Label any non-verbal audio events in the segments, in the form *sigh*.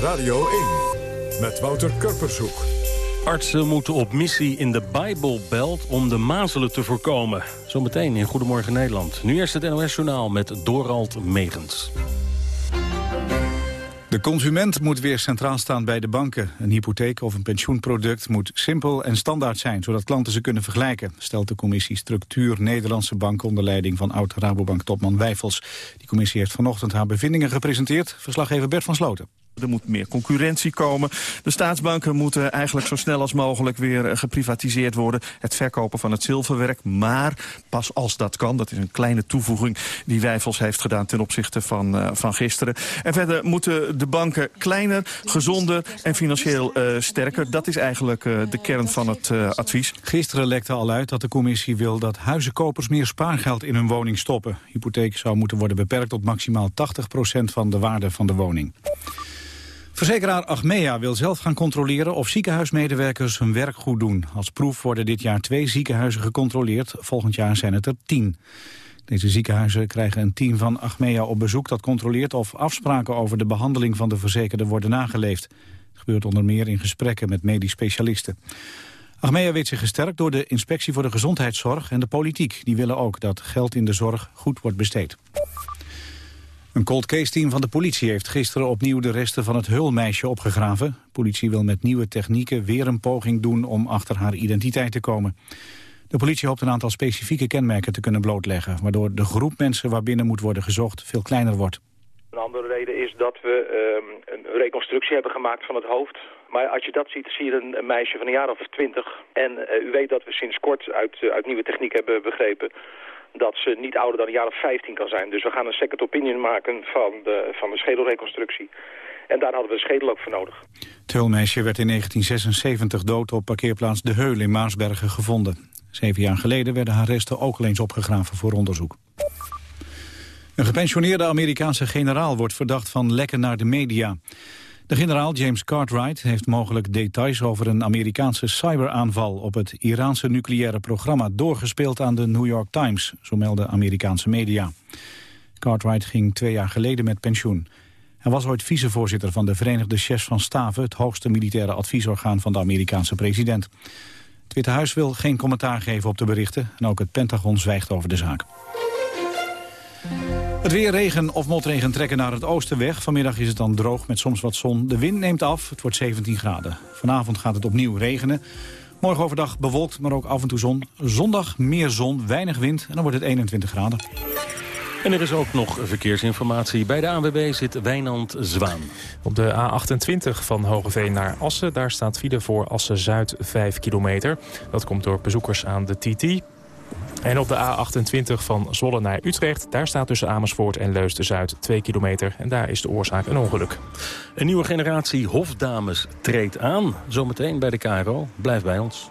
Radio 1 met Wouter Kurpershoek. Artsen moeten op missie in de Bijbelbelt om de mazelen te voorkomen. Zometeen in Goedemorgen Nederland. Nu eerst het NOS-journaal met Dorald Megens. De consument moet weer centraal staan bij de banken. Een hypotheek of een pensioenproduct moet simpel en standaard zijn... zodat klanten ze kunnen vergelijken, stelt de commissie Structuur Nederlandse Bank... onder leiding van oud-Rabobank-topman Wijfels. Die commissie heeft vanochtend haar bevindingen gepresenteerd. Verslaggever Bert van Sloten. Er moet meer concurrentie komen. De staatsbanken moeten eigenlijk zo snel als mogelijk weer eh, geprivatiseerd worden. Het verkopen van het zilverwerk. Maar pas als dat kan, dat is een kleine toevoeging die Wijfels heeft gedaan ten opzichte van, uh, van gisteren. En verder moeten de banken kleiner, gezonder en financieel uh, sterker. Dat is eigenlijk de kern van het advies. Gisteren lekte al uit dat de commissie wil dat huizenkopers meer spaargeld in hun woning stoppen. Hypotheek zou moeten worden beperkt tot maximaal 80% van de waarde van de woning. Verzekeraar Achmea wil zelf gaan controleren of ziekenhuismedewerkers hun werk goed doen. Als proef worden dit jaar twee ziekenhuizen gecontroleerd. Volgend jaar zijn het er tien. Deze ziekenhuizen krijgen een team van Achmea op bezoek dat controleert of afspraken over de behandeling van de verzekerden worden nageleefd. Het gebeurt onder meer in gesprekken met medisch specialisten. Achmea weet zich gesterkt door de Inspectie voor de Gezondheidszorg en de politiek. Die willen ook dat geld in de zorg goed wordt besteed. Een cold case team van de politie heeft gisteren opnieuw de resten van het Hulmeisje opgegraven. Politie wil met nieuwe technieken weer een poging doen om achter haar identiteit te komen. De politie hoopt een aantal specifieke kenmerken te kunnen blootleggen... waardoor de groep mensen waarbinnen moet worden gezocht veel kleiner wordt. Een andere reden is dat we uh, een reconstructie hebben gemaakt van het hoofd. Maar als je dat ziet, zie je een, meisje van een jaar of twintig. En uh, u weet dat we sinds kort uit, uh, uit nieuwe techniek hebben begrepen dat ze niet ouder dan een jaar of 15 kan zijn. Dus we gaan een second opinion maken van de, van de schedelreconstructie. En daar hadden we een schedel ook voor nodig. Het hulmeisje werd in 1976 dood op parkeerplaats De Heul in Maasbergen gevonden. Zeven jaar geleden werden haar resten ook al eens opgegraven voor onderzoek. Een gepensioneerde Amerikaanse generaal wordt verdacht van lekken naar de media. De generaal James Cartwright heeft mogelijk details over een Amerikaanse cyberaanval op het Iraanse nucleaire programma doorgespeeld aan de New York Times, zo melden Amerikaanse media. Cartwright ging twee jaar geleden met pensioen. Hij was ooit vicevoorzitter van de Verenigde Chefs van Staven, het hoogste militaire adviesorgaan van de Amerikaanse president. Het Witte Huis wil geen commentaar geven op de berichten en ook het Pentagon zwijgt over de zaak. Het weer, regen of motregen trekken naar het oosten weg. Vanmiddag is het dan droog met soms wat zon. De wind neemt af, het wordt 17 graden. Vanavond gaat het opnieuw regenen. Morgen overdag bewolkt, maar ook af en toe zon. Zondag meer zon, weinig wind en dan wordt het 21 graden. En er is ook nog verkeersinformatie. Bij de ANWB zit Wijnand Zwaan. Op de A28 van Hogeveen naar Assen... daar staat file voor Assen-Zuid 5 kilometer. Dat komt door bezoekers aan de TT. En op de A28 van Zwolle naar Utrecht... daar staat tussen Amersfoort en Leusden-Zuid 2 kilometer. En daar is de oorzaak een ongeluk. Een nieuwe generatie hofdames treedt aan. Zometeen bij de KRO. Blijf bij ons.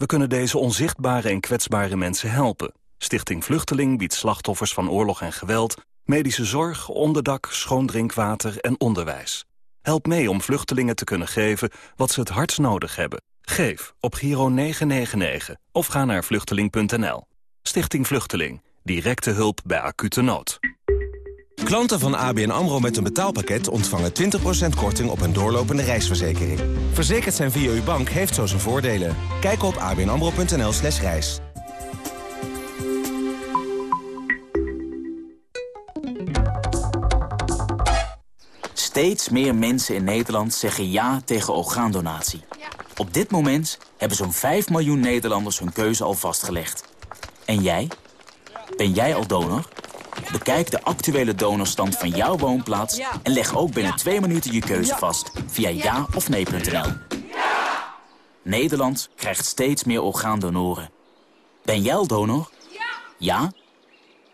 We kunnen deze onzichtbare en kwetsbare mensen helpen. Stichting Vluchteling biedt slachtoffers van oorlog en geweld... medische zorg, onderdak, schoon drinkwater en onderwijs. Help mee om vluchtelingen te kunnen geven wat ze het hardst nodig hebben. Geef op Giro 999 of ga naar vluchteling.nl. Stichting Vluchteling. Directe hulp bij acute nood. Klanten van ABN AMRO met een betaalpakket ontvangen 20% korting op een doorlopende reisverzekering. Verzekerd zijn via uw bank heeft zo zijn voordelen. Kijk op abnamro.nl slash reis. Steeds meer mensen in Nederland zeggen ja tegen orgaandonatie. Op dit moment hebben zo'n 5 miljoen Nederlanders hun keuze al vastgelegd. En jij? Ben jij al donor? Bekijk de actuele donorstand van jouw woonplaats... en leg ook binnen twee minuten je keuze vast via ja of nee.nl. Nederland krijgt steeds meer orgaandonoren. Ben jij al donor? Ja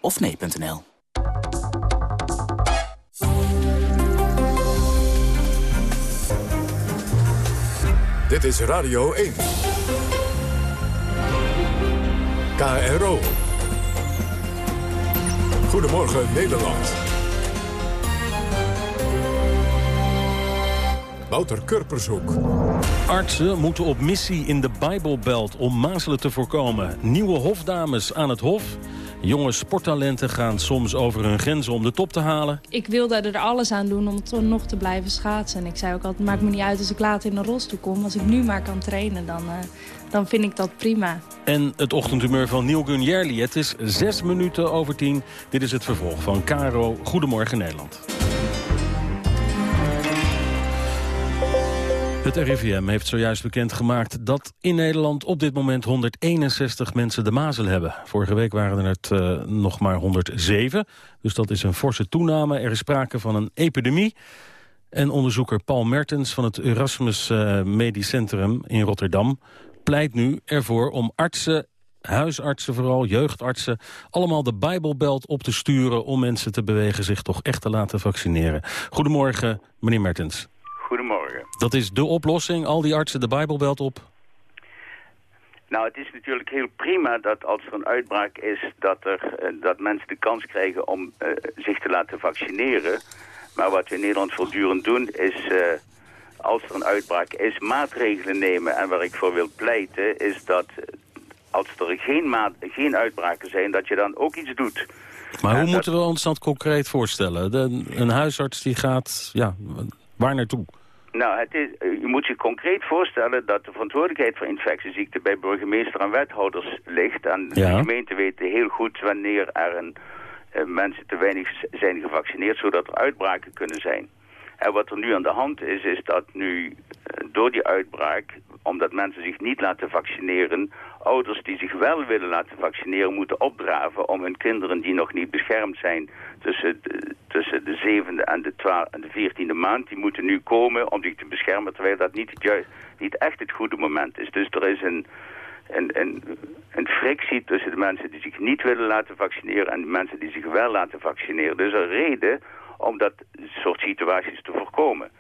of nee.nl. Dit is Radio 1. KRO. Goedemorgen Nederland. Wouter Kurpershoek. Artsen moeten op missie in de Bijbelbelt om mazelen te voorkomen. Nieuwe hofdames aan het hof. Jonge sporttalenten gaan soms over hun grenzen om de top te halen. Ik wilde er alles aan doen om toch nog te blijven schaatsen. En ik zei ook altijd, maakt me niet uit als ik later in een rolstoel kom. Als ik nu maar kan trainen, dan, uh, dan vind ik dat prima. En het ochtendhumeur van Neil Gunjerli. Het is zes minuten over tien. Dit is het vervolg van Caro Goedemorgen Nederland. Het RIVM heeft zojuist bekendgemaakt dat in Nederland op dit moment 161 mensen de mazel hebben. Vorige week waren er het uh, nog maar 107, dus dat is een forse toename. Er is sprake van een epidemie. En onderzoeker Paul Mertens van het Erasmus uh, Medisch Centrum in Rotterdam pleit nu ervoor om artsen huisartsen vooral, jeugdartsen... allemaal de Bijbelbelt op te sturen om mensen te bewegen zich toch echt te laten vaccineren. Goedemorgen, meneer Mertens. Dat is de oplossing, al die artsen de Bijbelbelt op? Nou, het is natuurlijk heel prima dat als er een uitbraak is... dat, er, uh, dat mensen de kans krijgen om uh, zich te laten vaccineren. Maar wat we in Nederland voortdurend doen is... Uh, als er een uitbraak is, maatregelen nemen. En waar ik voor wil pleiten is dat als er geen, maat, geen uitbraken zijn... dat je dan ook iets doet. Maar hoe dat... moeten we ons dat concreet voorstellen? De, een huisarts die gaat... Ja, waar naartoe? Nou, het is, je moet je concreet voorstellen dat de verantwoordelijkheid voor infectieziekten bij burgemeester en wethouders ligt. En ja. de gemeenten weten heel goed wanneer er een, uh, mensen te weinig zijn gevaccineerd, zodat er uitbraken kunnen zijn. En wat er nu aan de hand is, is dat nu uh, door die uitbraak, omdat mensen zich niet laten vaccineren, ouders die zich wel willen laten vaccineren moeten opdraven om hun kinderen die nog niet beschermd zijn tussen de, tussen de zevende en de, en de veertiende maand, die moeten nu komen om zich te beschermen, terwijl dat niet, juist, niet echt het goede moment is. Dus er is een, een, een, een frictie tussen de mensen die zich niet willen laten vaccineren en de mensen die zich wel laten vaccineren. Dus een reden om dat soort situaties te voorkomen.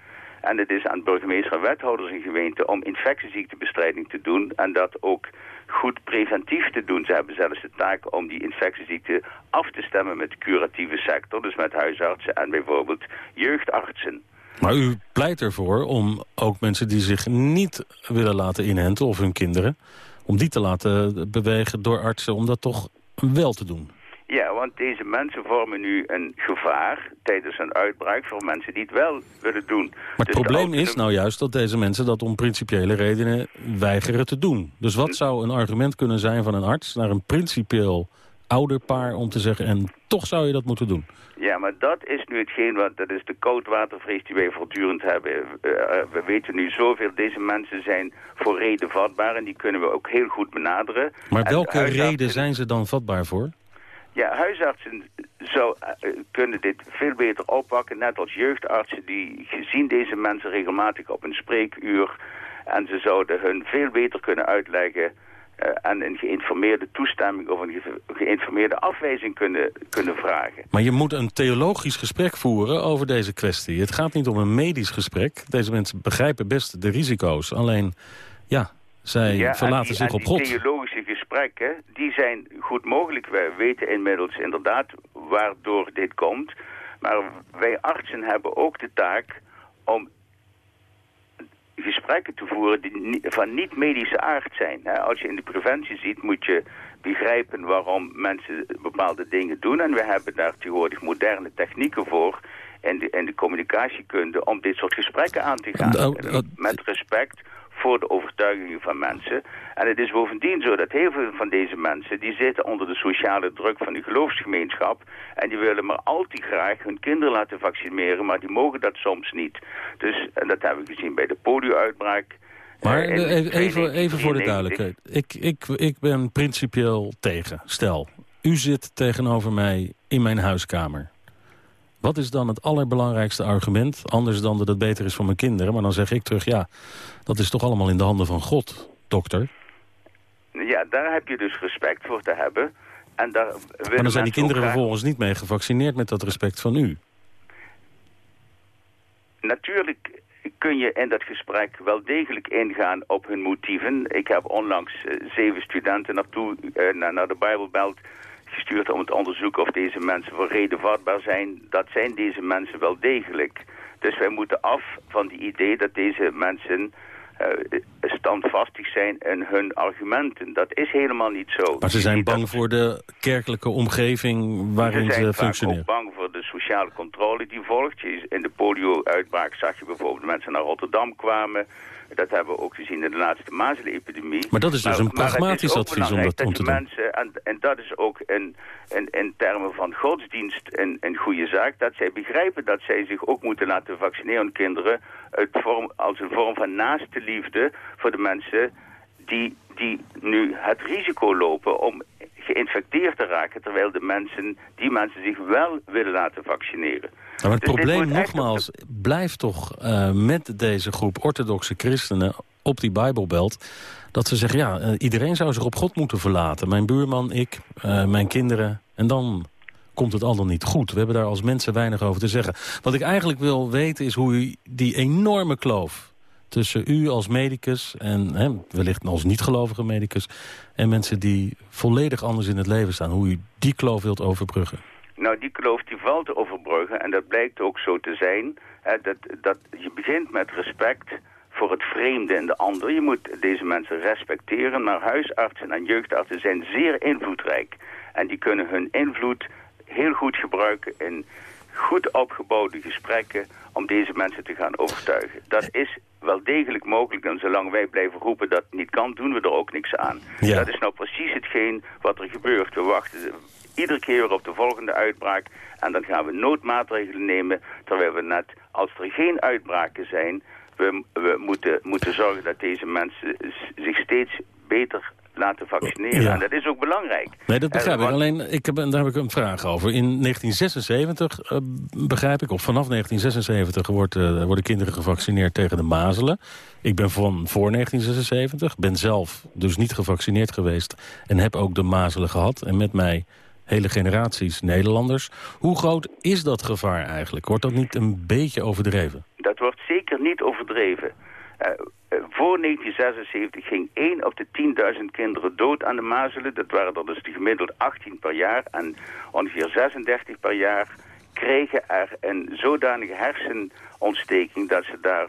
En het is aan burgemeester en wethouders in gemeente om infectieziektebestrijding te doen en dat ook goed preventief te doen. Ze hebben zelfs de taak om die infectieziekte af te stemmen met de curatieve sector, dus met huisartsen en bijvoorbeeld jeugdartsen. Maar u pleit ervoor om ook mensen die zich niet willen laten inhenten, of hun kinderen, om die te laten bewegen door artsen, om dat toch wel te doen. Ja, want deze mensen vormen nu een gevaar tijdens een uitbraak voor mensen die het wel willen doen. Maar het dus probleem is nou juist dat deze mensen dat om principiële redenen weigeren te doen. Dus wat zou een argument kunnen zijn van een arts naar een principieel ouderpaar om te zeggen en toch zou je dat moeten doen? Ja, maar dat is nu hetgeen, wat, dat is de koudwatervrees die wij voortdurend hebben. Uh, we weten nu zoveel, deze mensen zijn voor reden vatbaar en die kunnen we ook heel goed benaderen. Maar welke reden zijn ze dan vatbaar voor? Ja, huisartsen zou, uh, kunnen dit veel beter oppakken, net als jeugdartsen die zien deze mensen regelmatig op een spreekuur en ze zouden hun veel beter kunnen uitleggen uh, en een geïnformeerde toestemming of een ge geïnformeerde afwijzing kunnen, kunnen vragen. Maar je moet een theologisch gesprek voeren over deze kwestie. Het gaat niet om een medisch gesprek. Deze mensen begrijpen best de risico's. Alleen, ja, zij ja, verlaten die, zich op God. Gesprekken, die zijn goed mogelijk. Wij weten inmiddels inderdaad waardoor dit komt. Maar wij artsen hebben ook de taak om gesprekken te voeren die van niet-medische aard zijn. Als je in de preventie ziet, moet je begrijpen waarom mensen bepaalde dingen doen. En we hebben daar tegenwoordig moderne technieken voor in de, in de communicatiekunde om dit soort gesprekken aan te gaan. Uh, Met respect voor de overtuigingen van mensen. En het is bovendien zo dat heel veel van deze mensen... die zitten onder de sociale druk van de geloofsgemeenschap... en die willen maar al te graag hun kinderen laten vaccineren... maar die mogen dat soms niet. Dus, en dat hebben we gezien bij de polio-uitbraak... Maar even, even, even voor de duidelijkheid. Ik, ik, ik ben principieel tegen. Stel, u zit tegenover mij in mijn huiskamer. Wat is dan het allerbelangrijkste argument? Anders dan dat het beter is voor mijn kinderen. Maar dan zeg ik terug, ja, dat is toch allemaal in de handen van God, dokter. Ja, daar heb je dus respect voor te hebben. En daar maar dan zijn die kinderen graag... vervolgens niet mee gevaccineerd met dat respect van u. Natuurlijk kun je in dat gesprek wel degelijk ingaan op hun motieven. Ik heb onlangs zeven studenten naartoe, naar, naar de Bijbelbelt gestuurd om te onderzoeken of deze mensen voor reden vatbaar zijn. Dat zijn deze mensen wel degelijk. Dus wij moeten af van die idee dat deze mensen uh, standvastig zijn in hun argumenten. Dat is helemaal niet zo. Maar ze zijn bang voor de kerkelijke omgeving waarin ze, ze functioneren. Ze zijn bang voor de sociale controle die volgt. In de polio-uitbraak zag je bijvoorbeeld mensen naar Rotterdam kwamen... Dat hebben we ook gezien in de laatste mazelenepidemie. Maar dat is dus een pragmatisch advies om dat, om te doen. Mensen, en, en dat is ook in, in, in termen van godsdienst een, een goede zaak... dat zij begrijpen dat zij zich ook moeten laten vaccineren, kinderen... Uit vorm, als een vorm van naaste liefde voor de mensen die, die nu het risico lopen om geïnfecteerd te raken... terwijl de mensen, die mensen zich wel willen laten vaccineren. Maar het dus probleem nogmaals blijft toch uh, met deze groep orthodoxe christenen op die Bijbelbelt... dat ze zeggen, ja, uh, iedereen zou zich op God moeten verlaten. Mijn buurman, ik, uh, mijn kinderen. En dan komt het allemaal niet goed. We hebben daar als mensen weinig over te zeggen. Wat ik eigenlijk wil weten is hoe u die enorme kloof tussen u als medicus en hè, wellicht als niet-gelovige medicus... en mensen die volledig anders in het leven staan, hoe u die kloof wilt overbruggen? Nou, die kloof die valt te overbruggen en dat blijkt ook zo te zijn. Hè, dat, dat je begint met respect voor het vreemde en de ander. Je moet deze mensen respecteren, maar huisartsen en jeugdartsen zijn zeer invloedrijk. En die kunnen hun invloed heel goed gebruiken in goed opgebouwde gesprekken om deze mensen te gaan overtuigen. Dat is wel degelijk mogelijk en zolang wij blijven roepen dat het niet kan, doen we er ook niks aan. Dat is nou precies hetgeen wat er gebeurt. We wachten iedere keer op de volgende uitbraak en dan gaan we noodmaatregelen nemen, terwijl we net, als er geen uitbraken zijn, we, we moeten, moeten zorgen dat deze mensen zich steeds beter laten vaccineren. Ja. En dat is ook belangrijk. Nee, dat begrijp ik. Alleen, ik heb, daar heb ik een vraag over. In 1976, uh, eh, begrijp ik, of vanaf 1976 wordt, uh, worden kinderen gevaccineerd tegen de mazelen. Ik ben van voor 1976, ben zelf dus niet gevaccineerd geweest... en heb ook de mazelen gehad. En met mij hele generaties Nederlanders. Hoe groot is dat gevaar eigenlijk? Wordt dat niet een beetje overdreven? Dat wordt zeker niet overdreven. Uh, voor 1976 ging 1 op de 10.000 kinderen dood aan de mazelen. Dat waren er dus gemiddeld 18 per jaar. En ongeveer 36 per jaar kregen er een zodanige hersenontsteking... dat ze daar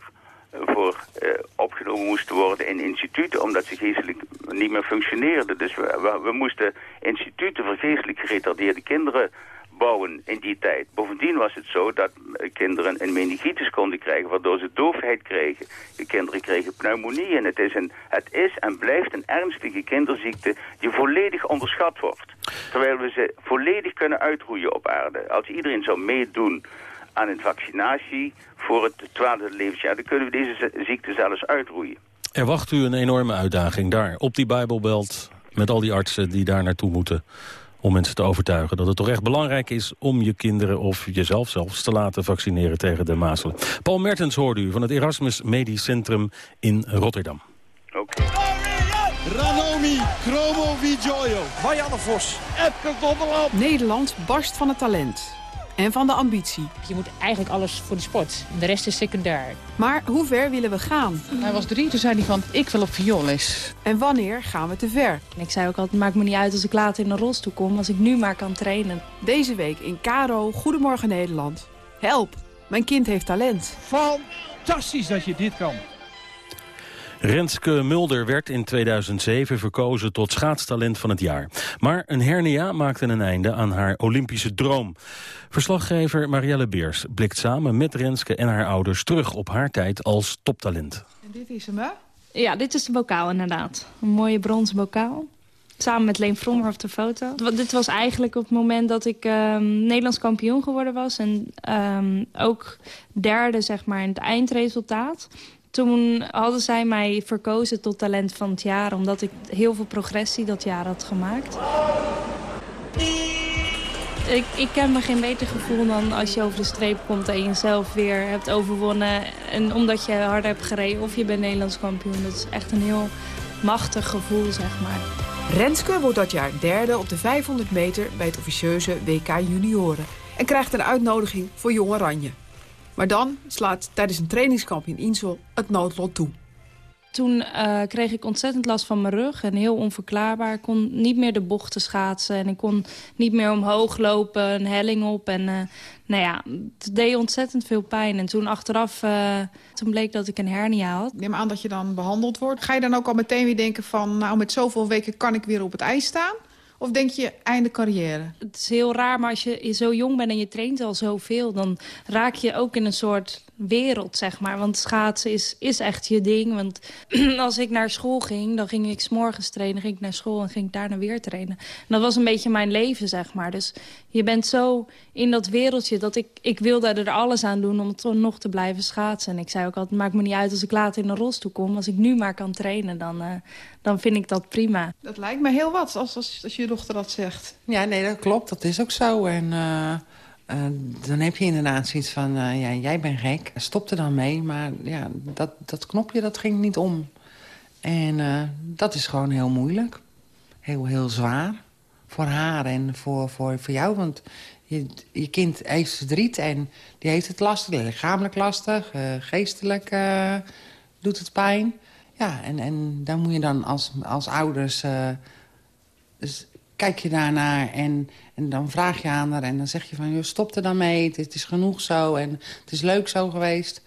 voor uh, opgenomen moesten worden in instituten... omdat ze geestelijk niet meer functioneerden. Dus we, we, we moesten instituten voor geestelijk geretardeerde kinderen bouwen in die tijd. Bovendien was het zo dat kinderen een meningitis konden krijgen... waardoor ze doofheid kregen. De kinderen kregen pneumonie en het is, een, het is en blijft een ernstige kinderziekte... die volledig onderschat wordt. Terwijl we ze volledig kunnen uitroeien op aarde. Als iedereen zou meedoen aan een vaccinatie voor het twaalfde levensjaar... dan kunnen we deze ziekte zelfs uitroeien. Er wacht u een enorme uitdaging daar, op die Bijbelbelt... met al die artsen die daar naartoe moeten om mensen te overtuigen dat het toch echt belangrijk is... om je kinderen of jezelf zelfs te laten vaccineren tegen de mazelen. Paul Mertens hoorde u van het Erasmus Medisch Centrum in Rotterdam. Oké. Ranomi, Chromo Vigioio, Marianne Vos, Epke Donderland. Nederland barst van het talent en van de ambitie. Je moet eigenlijk alles voor de sport. De rest is secundair. Maar hoe ver willen we gaan? Hij was drie, toen zei hij van, ik wil op vioolles. En wanneer gaan we te ver? ik zei ook altijd, maakt me niet uit als ik later in een rolstoel kom... als ik nu maar kan trainen. Deze week in Caro, Goedemorgen Nederland. Help, mijn kind heeft talent. Fantastisch dat je dit kan. Renske Mulder werd in 2007 verkozen tot schaatstalent van het jaar. Maar een hernia maakte een einde aan haar Olympische droom. Verslaggever Marielle Beers blikt samen met Renske en haar ouders terug op haar tijd als toptalent. En dit is hem, hè? Ja, dit is de bokaal inderdaad. Een mooie bronzen bokaal. Samen met Leen Frommer op de foto. Dit was eigenlijk op het moment dat ik uh, Nederlands kampioen geworden was. En uh, ook derde zeg maar, in het eindresultaat. Toen hadden zij mij verkozen tot talent van het jaar... omdat ik heel veel progressie dat jaar had gemaakt. Ik, ik ken me geen beter gevoel dan als je over de streep komt... en jezelf weer hebt overwonnen. En omdat je harder hebt gereden of je bent Nederlands kampioen. Dat is echt een heel machtig gevoel, zeg maar. Renske wordt dat jaar derde op de 500 meter... bij het officieuze WK Junioren. En krijgt een uitnodiging voor Jong Oranje. Maar dan slaat tijdens een trainingskamp in Insel het noodlot toe. Toen uh, kreeg ik ontzettend last van mijn rug en heel onverklaarbaar. Ik kon niet meer de bochten schaatsen en ik kon niet meer omhoog lopen, een helling op. En uh, nou ja, het deed ontzettend veel pijn. En toen achteraf, uh, toen bleek dat ik een hernia had. Neem aan dat je dan behandeld wordt. Ga je dan ook al meteen weer denken van, nou met zoveel weken kan ik weer op het ijs staan? Of denk je einde carrière? Het is heel raar, maar als je zo jong bent en je traint al zoveel... dan raak je ook in een soort wereld, zeg maar. Want schaatsen is, is echt je ding. Want *clears throat* als ik naar school ging, dan ging ik s'morgens trainen... ging ik naar school en ging ik daarna weer trainen. En dat was een beetje mijn leven, zeg maar. Dus je bent zo in dat wereldje dat ik... ik wilde er alles aan doen om toch nog te blijven schaatsen. En ik zei ook altijd, maakt me niet uit als ik later in een rolstoel kom. Als ik nu maar kan trainen, dan, uh, dan vind ik dat prima. Dat lijkt me heel wat, als, als, als je dochter dat zegt. Ja, nee, dat klopt. Dat is ook zo. En... Uh... Uh, dan heb je inderdaad zoiets van, uh, ja, jij bent gek. Stop er dan mee. Maar ja, dat, dat knopje, dat ging niet om. En uh, dat is gewoon heel moeilijk. Heel, heel zwaar. Voor haar en voor, voor, voor jou. Want je, je kind heeft verdriet en die heeft het lastig. Lichamelijk lastig, geestelijk doet het pijn. Ja, en, en daar moet je dan als, als ouders... Dus kijk je daarnaar en, en dan vraag je aan haar... en dan zeg je van, stop er dan mee, het is genoeg zo... en het is leuk zo geweest.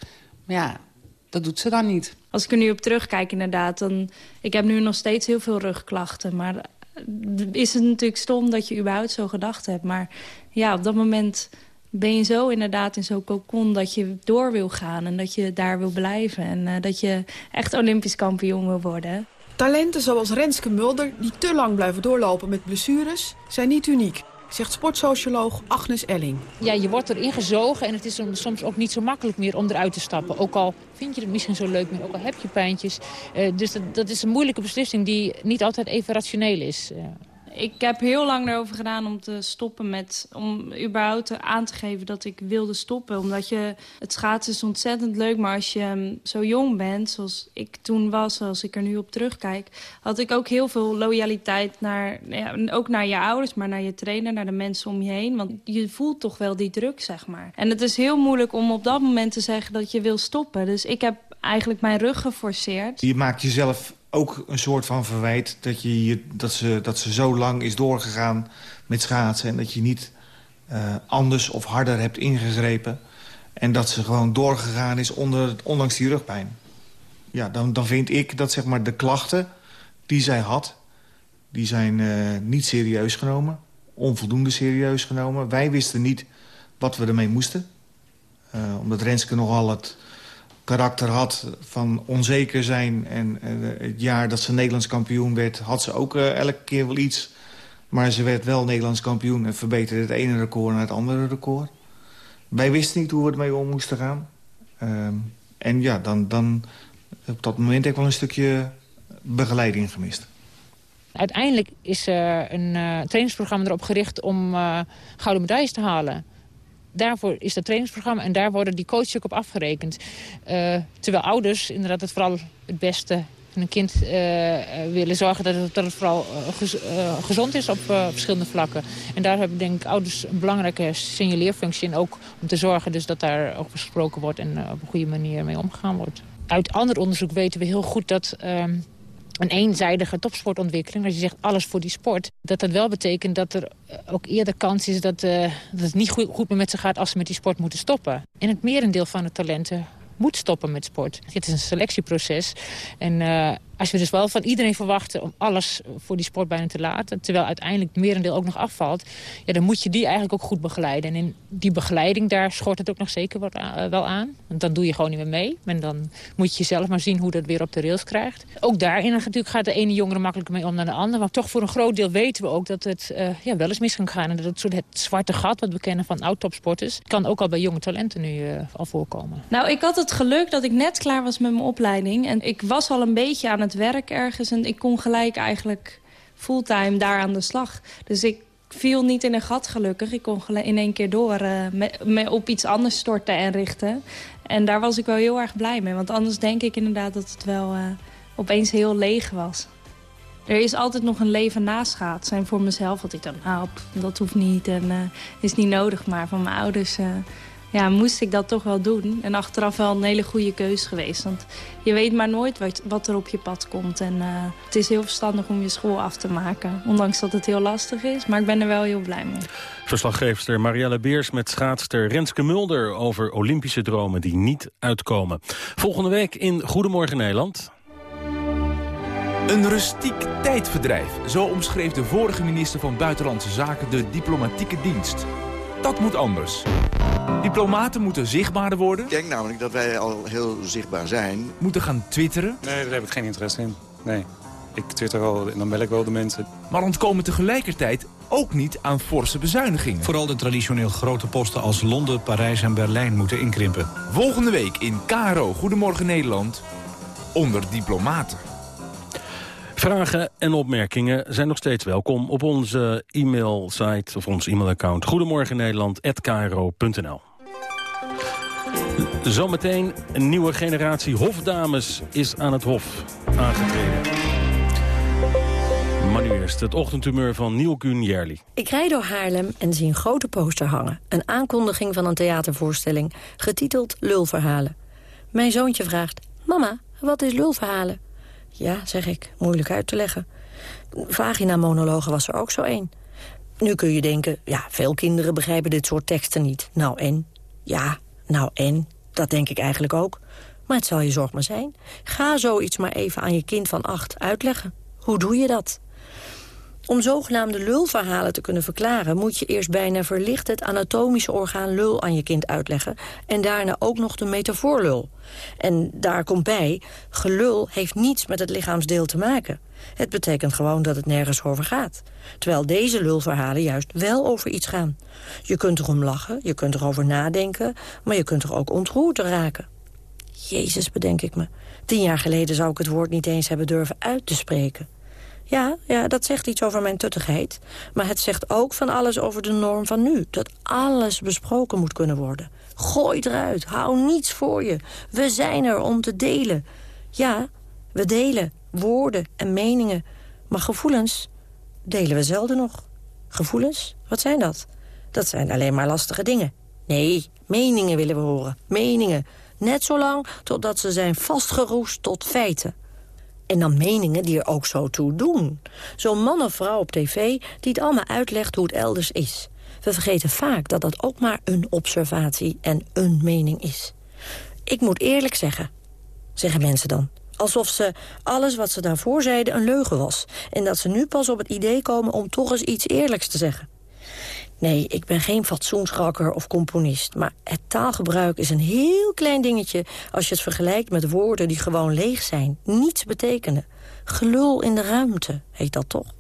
Maar ja, dat doet ze dan niet. Als ik er nu op terugkijk inderdaad, dan... ik heb nu nog steeds heel veel rugklachten... maar is het natuurlijk stom dat je überhaupt zo gedacht hebt. Maar ja, op dat moment ben je zo inderdaad in zo'n cocon dat je door wil gaan... en dat je daar wil blijven en uh, dat je echt olympisch kampioen wil worden... Talenten zoals Renske Mulder, die te lang blijven doorlopen met blessures, zijn niet uniek zegt sportsocioloog Agnes Elling. Ja, je wordt erin gezogen en het is soms ook niet zo makkelijk meer om eruit te stappen. Ook al vind je het misschien zo leuk meer, ook al heb je pijntjes. Uh, dus dat, dat, is een moeilijke beslissing die niet altijd even rationeel is. Uh. Ik heb heel lang erover gedaan om te stoppen met... om überhaupt aan te geven dat ik wilde stoppen. Omdat je... Het schaatsen is ontzettend leuk, maar als je zo jong bent... zoals ik toen was, als ik er nu op terugkijk... had ik ook heel veel loyaliteit naar... Ook naar je ouders, maar naar je trainer, naar de mensen om je heen. Want je voelt toch wel die druk, zeg maar. En het is heel moeilijk om op dat moment te zeggen dat je wil stoppen. Dus ik heb eigenlijk mijn rug geforceerd. Je maakt jezelf ook een soort van verwijt dat, je, dat, ze, dat ze zo lang is doorgegaan met schaatsen... en dat je niet uh, anders of harder hebt ingegrepen... en dat ze gewoon doorgegaan is onder, ondanks die rugpijn. Ja, dan, dan vind ik dat zeg maar, de klachten die zij had... die zijn uh, niet serieus genomen, onvoldoende serieus genomen. Wij wisten niet wat we ermee moesten. Uh, omdat Renske nogal het karakter had van onzeker zijn. En uh, het jaar dat ze Nederlands kampioen werd, had ze ook uh, elke keer wel iets. Maar ze werd wel Nederlands kampioen en verbeterde het ene record naar het andere record. Wij wisten niet hoe we ermee om moesten gaan. Uh, en ja, dan, dan op dat moment heb ik wel een stukje begeleiding gemist. Uiteindelijk is er een trainingsprogramma erop gericht om gouden medailles te halen daarvoor is dat trainingsprogramma en daar worden die coaches ook op afgerekend. Uh, terwijl ouders inderdaad het vooral het beste van een kind uh, willen zorgen dat het, vooral gez, gezond is op verschillende vlakken. En daar hebben denk ik ouders een belangrijke signaleerfunctie in ook om te zorgen dus dat daar ook gesproken wordt en op een goede manier mee omgegaan wordt. Uit ander onderzoek weten we heel goed dat ehm, een eenzijdige topsportontwikkeling, als je zegt alles voor die sport... dat dat wel betekent dat er ook eerder kans is dat, uh, dat het niet goed, goed met ze gaat... als ze met die sport moeten stoppen. En het merendeel van de talenten moet stoppen met sport. Het is een selectieproces. En uh, als we dus wel van iedereen verwachten om alles voor die sport bijna te laten... terwijl uiteindelijk het merendeel ook nog afvalt... Ja, dan moet je die eigenlijk ook goed begeleiden. En in die begeleiding, daar schort het ook nog zeker uh, wel aan. Want dan doe je gewoon niet meer mee. En dan moet je zelf maar zien hoe dat weer op de rails krijgt. Ook daarin natuurlijk gaat de ene jongere makkelijker mee om dan de andere. Maar toch voor een groot deel weten we ook dat het uh, ja, wel eens mis kan gaan. En dat het, soort het zwarte gat wat we kennen van oud-topsporters... kan ook al bij jonge talenten nu uh, al voorkomen. Nou, ik had het geluk dat ik net klaar was met mijn opleiding. En ik was al een beetje aan het werk ergens. En ik kon gelijk eigenlijk fulltime daar aan de slag. Dus ik viel niet in een gat gelukkig. Ik kon in één keer door uh, me, op iets anders storten en richten. En daar was ik wel heel erg blij mee. Want anders denk ik inderdaad dat het wel uh, opeens heel leeg was. Er is altijd nog een leven na schaatsen. En voor mezelf had ik dan, nou, dat hoeft niet en uh, is niet nodig. Maar van mijn ouders ja, moest ik dat toch wel doen. En achteraf wel een hele goede keus geweest. Want je weet maar nooit wat, wat er op je pad komt. En uh, het is heel verstandig om je school af te maken. Ondanks dat het heel lastig is. Maar ik ben er wel heel blij mee. Verslaggeefster Marielle Beers met schaatster Renske Mulder... over Olympische dromen die niet uitkomen. Volgende week in Goedemorgen Nederland... Een rustiek tijdverdrijf, zo omschreef de vorige minister van Buitenlandse Zaken de diplomatieke dienst. Dat moet anders. Diplomaten moeten zichtbaarder worden. Ik denk namelijk dat wij al heel zichtbaar zijn. Moeten gaan twitteren. Nee, daar heb ik geen interesse in. Nee. Ik twitter wel en dan bel ik wel de mensen. Maar ontkomen tegelijkertijd ook niet aan forse bezuinigingen. Vooral de traditioneel grote posten als Londen, Parijs en Berlijn moeten inkrimpen. Volgende week in KRO Goedemorgen Nederland onder diplomaten. Vragen en opmerkingen zijn nog steeds welkom op onze e-mailsite of ons e-mailaccount goedemorgennederland.kro.nl. Zometeen een nieuwe generatie hofdames is aan het hof aangetreden. Maar nu eerst het ochtendtumeur van Neil Kuhn. Ik rijd door Haarlem en zie een grote poster hangen. Een aankondiging van een theatervoorstelling, getiteld Lulverhalen. Mijn zoontje vraagt, mama, wat is lulverhalen? Ja, zeg ik, moeilijk uit te leggen. Vagina-monologen was er ook zo één. Nu kun je denken, ja, veel kinderen begrijpen dit soort teksten niet. Nou en? Ja, nou en? Dat denk ik eigenlijk ook. Maar het zal je zorg maar zijn. Ga zoiets maar even aan je kind van acht uitleggen. Hoe doe je dat? Om zogenaamde lulverhalen te kunnen verklaren... moet je eerst bijna verlicht het anatomische orgaan lul aan je kind uitleggen... en daarna ook nog de metafoorlul. En daar komt bij, gelul heeft niets met het lichaamsdeel te maken. Het betekent gewoon dat het nergens over gaat. Terwijl deze lulverhalen juist wel over iets gaan. Je kunt erom lachen, je kunt erover nadenken... maar je kunt er ook ontroerd raken. Jezus, bedenk ik me. Tien jaar geleden zou ik het woord niet eens hebben durven uit te spreken. Ja, ja, dat zegt iets over mijn tuttigheid. Maar het zegt ook van alles over de norm van nu. Dat alles besproken moet kunnen worden. Gooi eruit, hou niets voor je. We zijn er om te delen. Ja, we delen woorden en meningen. Maar gevoelens delen we zelden nog. Gevoelens, wat zijn dat? Dat zijn alleen maar lastige dingen. Nee, meningen willen we horen. Meningen. Net zolang totdat ze zijn vastgeroest tot feiten. En dan meningen die er ook zo toe doen. Zo'n man of vrouw op tv die het allemaal uitlegt hoe het elders is. We vergeten vaak dat dat ook maar een observatie en een mening is. Ik moet eerlijk zeggen, zeggen mensen dan. Alsof ze alles wat ze daarvoor zeiden een leugen was. En dat ze nu pas op het idee komen om toch eens iets eerlijks te zeggen. Nee, ik ben geen fatsoensrakker of componist. Maar het taalgebruik is een heel klein dingetje... als je het vergelijkt met woorden die gewoon leeg zijn. Niets betekenen. Gelul in de ruimte, heet dat toch?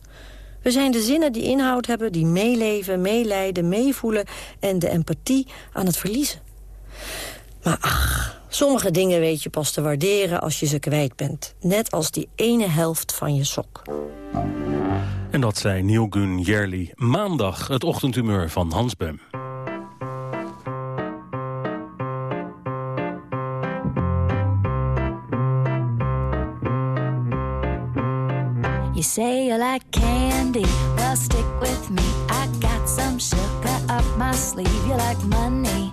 We zijn de zinnen die inhoud hebben, die meeleven, meeleiden, meevoelen... en de empathie aan het verliezen. Maar ach, sommige dingen weet je pas te waarderen als je ze kwijt bent. Net als die ene helft van je sok. En dat zei Neil Gunn Jerli. Maandag het ochtendhumeur van Hans Bem. You say you like candy, well stick with me. I got some sugar up my sleeve. You like money,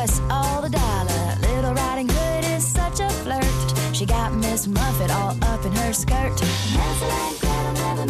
us all the dollar. Little Riding Hood is such a flirt. She got Miss Muffet all up in her skirt. Hansel and Gretel never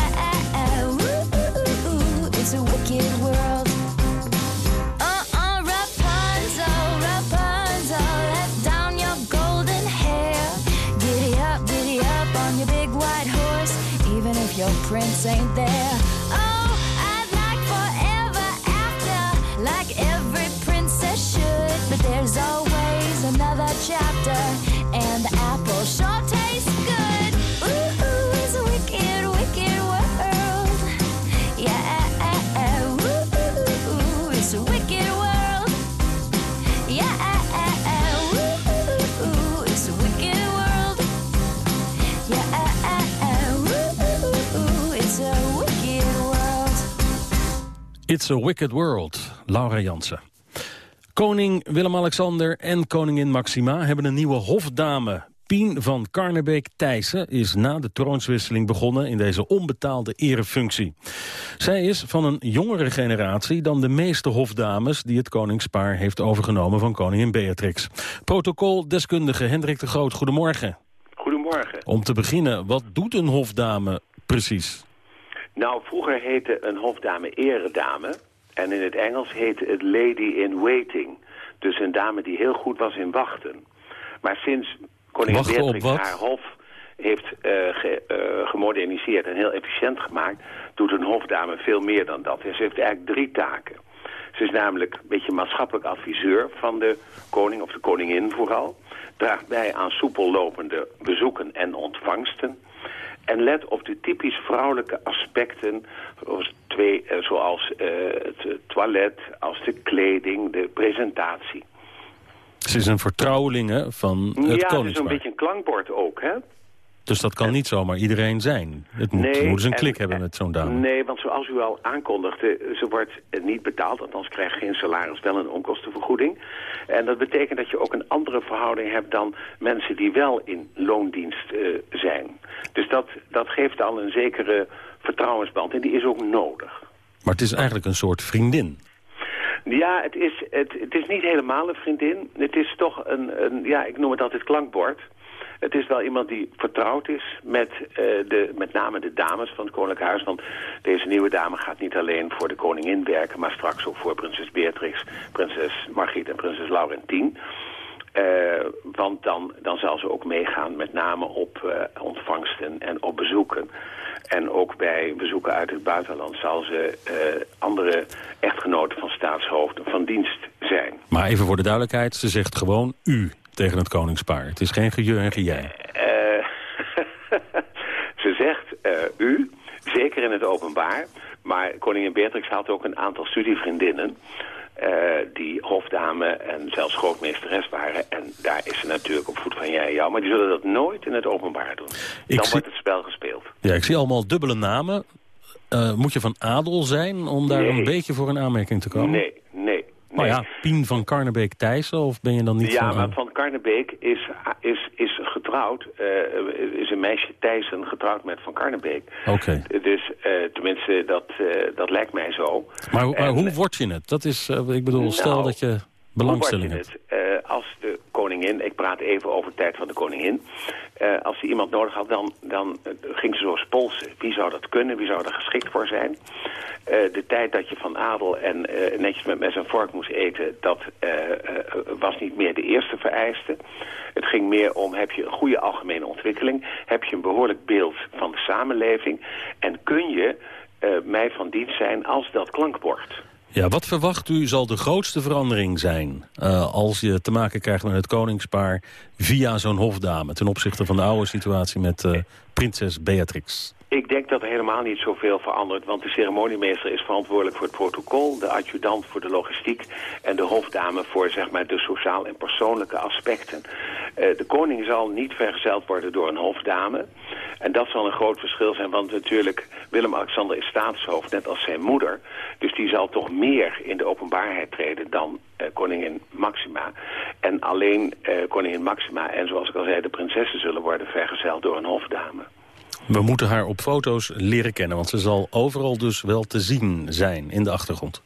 It's a Wicked World, Laura Jansen. Koning Willem-Alexander en koningin Maxima hebben een nieuwe hofdame. Pien van Karnebeek-Thijssen is na de troonswisseling begonnen in deze onbetaalde erefunctie. Zij is van een jongere generatie dan de meeste hofdames die het koningspaar heeft overgenomen van koningin Beatrix. Protocoldeskundige Hendrik de Groot, goedemorgen. Goedemorgen. Om te beginnen, wat doet een hofdame precies? Nou, vroeger heette een hofdame eredame. En in het Engels heette het lady in waiting. Dus een dame die heel goed was in wachten. Maar sinds koningin Beatrix haar hof heeft eh, ge- eh, gemoderniseerd en heel efficiënt gemaakt... doet een hofdame veel meer dan dat. En ze heeft eigenlijk drie taken. Ze is namelijk een beetje maatschappelijk adviseur van de koning, of de koningin vooral. Draagt bij aan soepel lopende bezoeken en ontvangsten. En let op de typisch vrouwelijke aspecten, zoals, twee, eh, zoals eh, het eh, toilet, als de kleding, de presentatie. Ze is een vertrouwelinge van het ja, het is een beetje een klankbord ook, hè? Dus dat kan niet zomaar iedereen zijn. Het moet, Nee, ze moet eens een en- klik hebben met zo'n dame. Nee, want zoals u al aankondigde, ze wordt eh, niet betaald. Althans krijgt geen salaris, wel een onkostenvergoeding. En dat betekent dat je ook een andere verhouding hebt dan mensen die wel in loondienst eh, zijn. Dus dat, dat geeft dan een zekere vertrouwensband en die is ook nodig. Maar het is eigenlijk een soort vriendin. Ja, het is, het, het is niet helemaal een vriendin. Het is toch een, een, ja, ik noem het altijd klankbord. Het is wel iemand die vertrouwd is met, eh, de, met name de dames van het Koninklijk Huis. Want deze nieuwe dame gaat niet alleen voor de koningin werken... maar straks ook voor prinses Beatrix, prinses Margriet en prinses Laurentien. Eh, want dan, dan zal ze ook meegaan met name op eh, ontvangsten en op bezoeken. En ook bij bezoeken uit het buitenland zal ze andere echtgenoten van staatshoofden van dienst zijn. Maar even voor de duidelijkheid, ze zegt gewoon u tegen het koningspaar. Het is geen geje en gejij. Eh, *laughs* ze zegt eh, u, zeker in het openbaar. Maar koningin Beatrix had ook een aantal studievriendinnen... eh, die hofdame en zelfs grootmeesteres waren. En daar is ze natuurlijk op voet van jij en jou. Maar die zullen dat nooit in het openbaar doen. Dan zie- wordt het spel gespeeld. Ja, ik zie allemaal dubbele namen. Moet je van adel zijn om daar een beetje voor een aanmerking te komen? Nee, Nou ja, Pien van Karnebeek-Thijssen, of ben je dan niet ja, van... maar adel? Van Karnebeek is, is, is getrouwd, eh, is een meisje Thijssen getrouwd met Van Karnebeek. Oké. Dus eh, tenminste, dat, eh, dat lijkt mij zo. Maar, hoe- maar En- hoe word je het? Dat is, eh, ik bedoel, stel Nou, dat je belangstelling hebt. Eh, als ik praat even over de tijd van de koningin. eh, als ze iemand nodig had, dan, dan eh, ging ze zo spolsen. Wie zou dat kunnen? Wie zou er geschikt voor zijn? Eh, de tijd dat je van adel en netjes met mes en vork moest eten... dat was niet meer de eerste vereiste. Het ging meer om, heb je een goede algemene ontwikkeling? Heb je een behoorlijk beeld van de samenleving? En kun je mij van dienst zijn als dat klankbord? Ja, wat verwacht u zal de grootste verandering zijn... eh, als je te maken krijgt met het koningspaar via zo'n hofdame... ten opzichte van de oude situatie met eh, prinses Beatrix? Ik denk dat er helemaal niet zoveel verandert, want de ceremoniemeester is verantwoordelijk voor het protocol, de adjudant voor de logistiek en de hofdame voor zeg maar, de sociaal en persoonlijke aspecten. Eh, de koning zal niet vergezeld worden door een hofdame en dat zal een groot verschil zijn, want natuurlijk Willem-Alexander is staatshoofd, net als zijn moeder, dus die zal toch meer in de openbaarheid treden dan eh, koningin Maxima. En alleen eh, koningin Maxima en zoals ik al zei, de prinsessen zullen worden vergezeld door een hofdame. We moeten haar op foto's leren kennen, want ze zal overal dus wel te zien zijn in de achtergrond.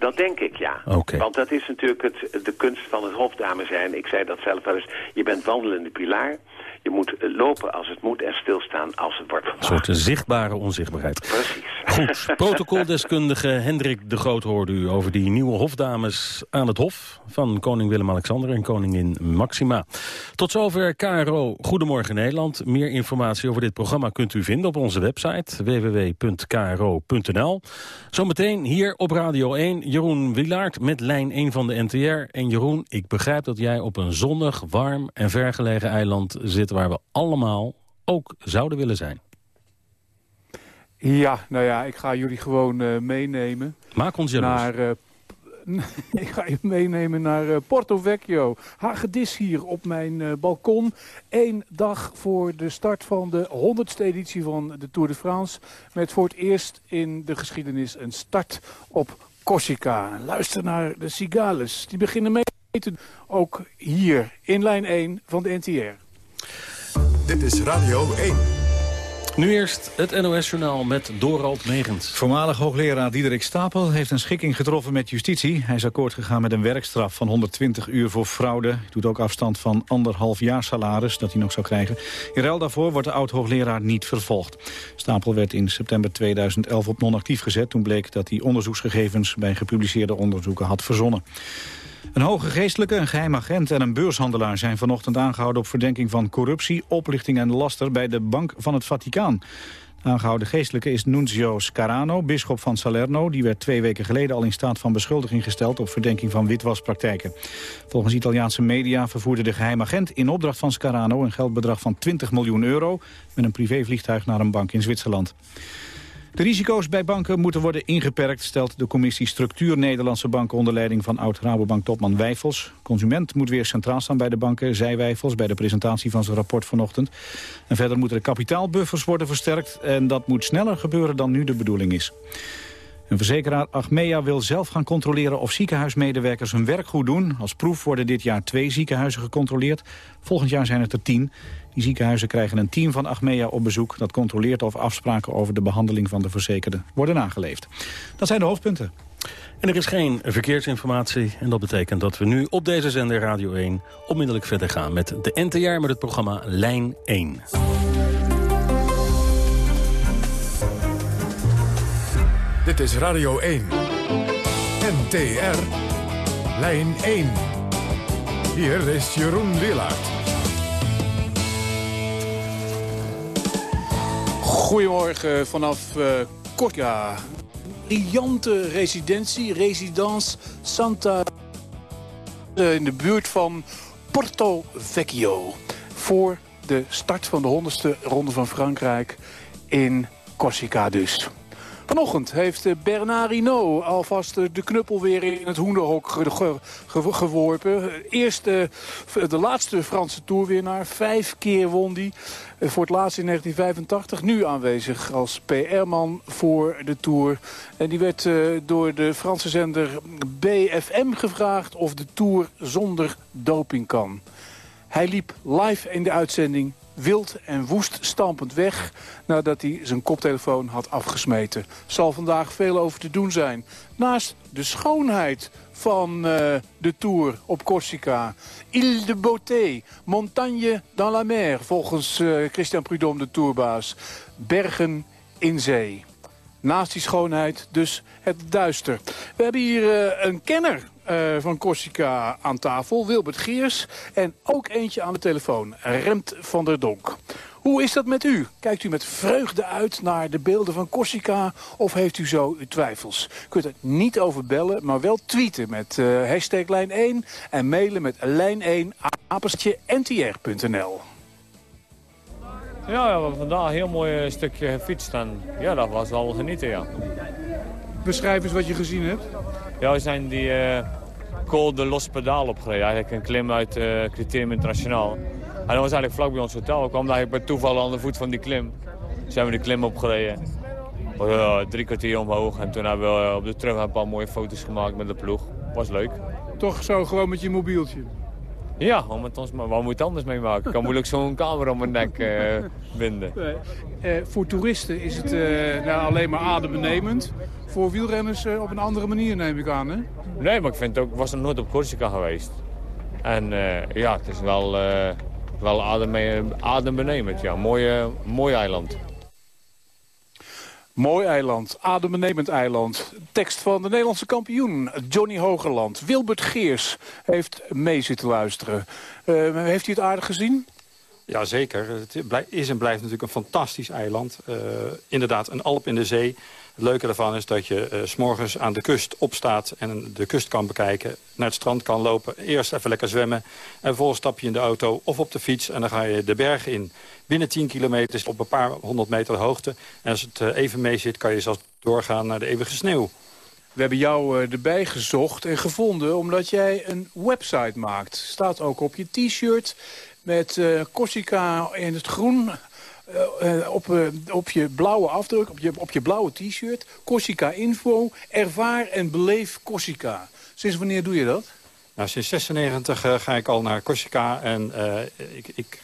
Dat denk ik, ja. Want dat is natuurlijk het, de kunst van het hofdame zijn. Ik zei dat zelf wel eens. Je bent wandelende pilaar. Je moet lopen als het moet en stilstaan als het wordt Een gevraagd. soort zichtbare onzichtbaarheid. Precies. Goed, *laughs* protocoldeskundige Hendrik de Groot hoorde u over die nieuwe hofdames aan het hof van koning Willem-Alexander en koningin Maxima. Tot zover KRO Goedemorgen Nederland. Meer informatie over dit programma kunt u vinden op onze website www.kro.nl. Zometeen hier op Radio 1 Jeroen Wilaert met lijn 1 van de NTR. En Jeroen, ik begrijp dat jij op een zonnig, warm en vergelegen eiland zit waar we allemaal ook zouden willen zijn. Ja, nou ja, ik ga jullie gewoon eh, meenemen. Maak ons jaloers. Naar, eh, *laughs* ik ga je meenemen naar eh, Porto Vecchio. Hagedis hier op mijn balkon. Eén dag voor de start van de 100ste editie van de Tour de France. Met voor het eerst in de geschiedenis een start op Corsica. Luister naar de Cigales. Die beginnen mee te. Ook hier in lijn 1 van de NTR. Dit is Radio 1. Nu eerst het NOS-journaal met Dorald Megens. Voormalig hoogleraar Diederik Stapel heeft een schikking getroffen met justitie. Hij is akkoord gegaan met een werkstraf van 120 uur voor fraude. Doet ook afstand van anderhalf jaar salaris dat hij nog zou krijgen. In ruil daarvoor wordt de oud-hoogleraar niet vervolgd. Stapel werd in september 2011 op non-actief gezet. Toen bleek dat hij onderzoeksgegevens bij gepubliceerde onderzoeken had verzonnen. Een hoge geestelijke, een geheim agent en een beurshandelaar zijn vanochtend aangehouden op verdenking van corruptie, oplichting en laster bij de Bank van het Vaticaan. De aangehouden geestelijke is Nunzio Scarano, bisschop van Salerno. Die werd twee weken geleden al in staat van beschuldiging gesteld op verdenking van witwaspraktijken. Volgens Italiaanse media vervoerde de geheim agent in opdracht van Scarano een geldbedrag van 20 miljoen euro met een privévliegtuig naar een bank in Zwitserland. De risico's bij banken moeten worden ingeperkt, stelt de commissie Structuur Nederlandse Banken onder leiding van oud-Rabobank-topman Wijfels. Consument moet weer centraal staan bij de banken, zei Wijfels bij de presentatie van zijn rapport vanochtend. En verder moeten de kapitaalbuffers worden versterkt en dat moet sneller gebeuren dan nu de bedoeling is. Een verzekeraar Achmea wil zelf gaan controleren of ziekenhuismedewerkers hun werk goed doen. Als proef worden dit jaar twee ziekenhuizen gecontroleerd. Volgend jaar zijn het er tien. Die ziekenhuizen krijgen een team van Achmea op bezoek... dat controleert of afspraken over de behandeling van de verzekerden worden nageleefd. Dat zijn de hoofdpunten. En er is geen verkeersinformatie en dat betekent dat we nu op deze zender Radio 1... onmiddellijk verder gaan met de NTR met het programma Lijn 1. Dit is Radio 1. NTR. Lijn 1. Hier is Jeroen Willaert. Goedemorgen vanaf uh, Corsica. Briljante residentie, residence Santa in de buurt van Porto Vecchio. Voor de start van de 100ste ronde van Frankrijk in Corsica dus. Vanochtend heeft Bernard Hinault alvast de knuppel weer in het hoenderhok ge ge geworpen. Eerst de, de laatste Franse toerwinnaar. Vijf keer won die. Voor het laatst in 1985. Nu aanwezig als PR-man voor de Tour. En die werd door de Franse zender BFM gevraagd of de Tour zonder doping kan. Hij liep live in de uitzending wild en woest stampend weg nadat hij zijn koptelefoon had afgesmeten. Zal vandaag veel over te doen zijn. Naast de schoonheid van uh, de Tour op Corsica. Ile de Beauté, montagne dans la mer, volgens uh, Christian Prudhomme, de tourbaas. Bergen in zee. Naast die schoonheid dus het duister. We hebben hier uh, een kenner uh, van Corsica aan tafel, Wilbert Geers. En ook eentje aan de telefoon, Remt van der Donk. Hoe is dat met u? Kijkt u met vreugde uit naar de beelden van Corsica of heeft u zo uw twijfels? U kunt er niet over bellen, maar wel tweeten met uh, hashtag lijn 1 en mailen met lijn 1 apenstje ntr.nl. Ja, we hebben vandaag een heel mooi stukje gefietst en ja, dat was wel genieten, ja. Beschrijf eens wat je gezien hebt. Ja, we zijn die uh, Col de Los Pedaal opgereden. Eigenlijk een klim uit uh, Criterium Internationaal. En dat was eigenlijk vlak bij ons hotel. We kwamen eigenlijk bij toeval aan de voet van die klim. Zijn we die klim opgereden. Uh, drie kwartier omhoog. En toen hebben we op de terug een paar mooie foto's gemaakt met de ploeg. Was leuk. Toch zo gewoon met je mobieltje? Ja, om het ons, maar wat moet je anders meemaken? Ik kan moeilijk zo'n camera om mijn nek uh, *laughs* binden. Nee. Uh, voor toeristen is het nou, alleen maar adembenemend. Voor wielrenners op een andere manier, neem ik aan, hè? Nee, maar ik vind ook, was er nooit op Corsica geweest. En ja, het is wel, wel adem, adembenemend, ja. Mooi, mooi eiland. Mooi eiland, adembenemend eiland. Tekst van de Nederlandse kampioen, Johnny Hogerland. Wilbert Geers heeft mee zitten luisteren. Uh, heeft hij het aardig gezien? Jazeker. Het is en blijft natuurlijk een fantastisch eiland. Uh, inderdaad, een alp in de zee. Het leuke daarvan is dat je uh, s s'morgens aan de kust opstaat... en de kust kan bekijken, naar het strand kan lopen... eerst even lekker zwemmen en vervolgens stap je in de auto of op de fiets... en dan ga je de bergen in. Binnen 10 kilometer op een paar honderd meter hoogte. En als het uh, even mee zit, kan je zelfs doorgaan naar de eeuwige sneeuw. We hebben jou uh, erbij gezocht en gevonden omdat jij een website maakt. Staat ook op je t-shirt met Corsica in het groen uh, op, uh, op je blauwe afdruk, op je, op je blauwe t-shirt. Corsica Info, ervaar en beleef Corsica. Sinds wanneer doe je dat? Nou, sinds 96 uh, ga ik al naar Corsica en ik, ik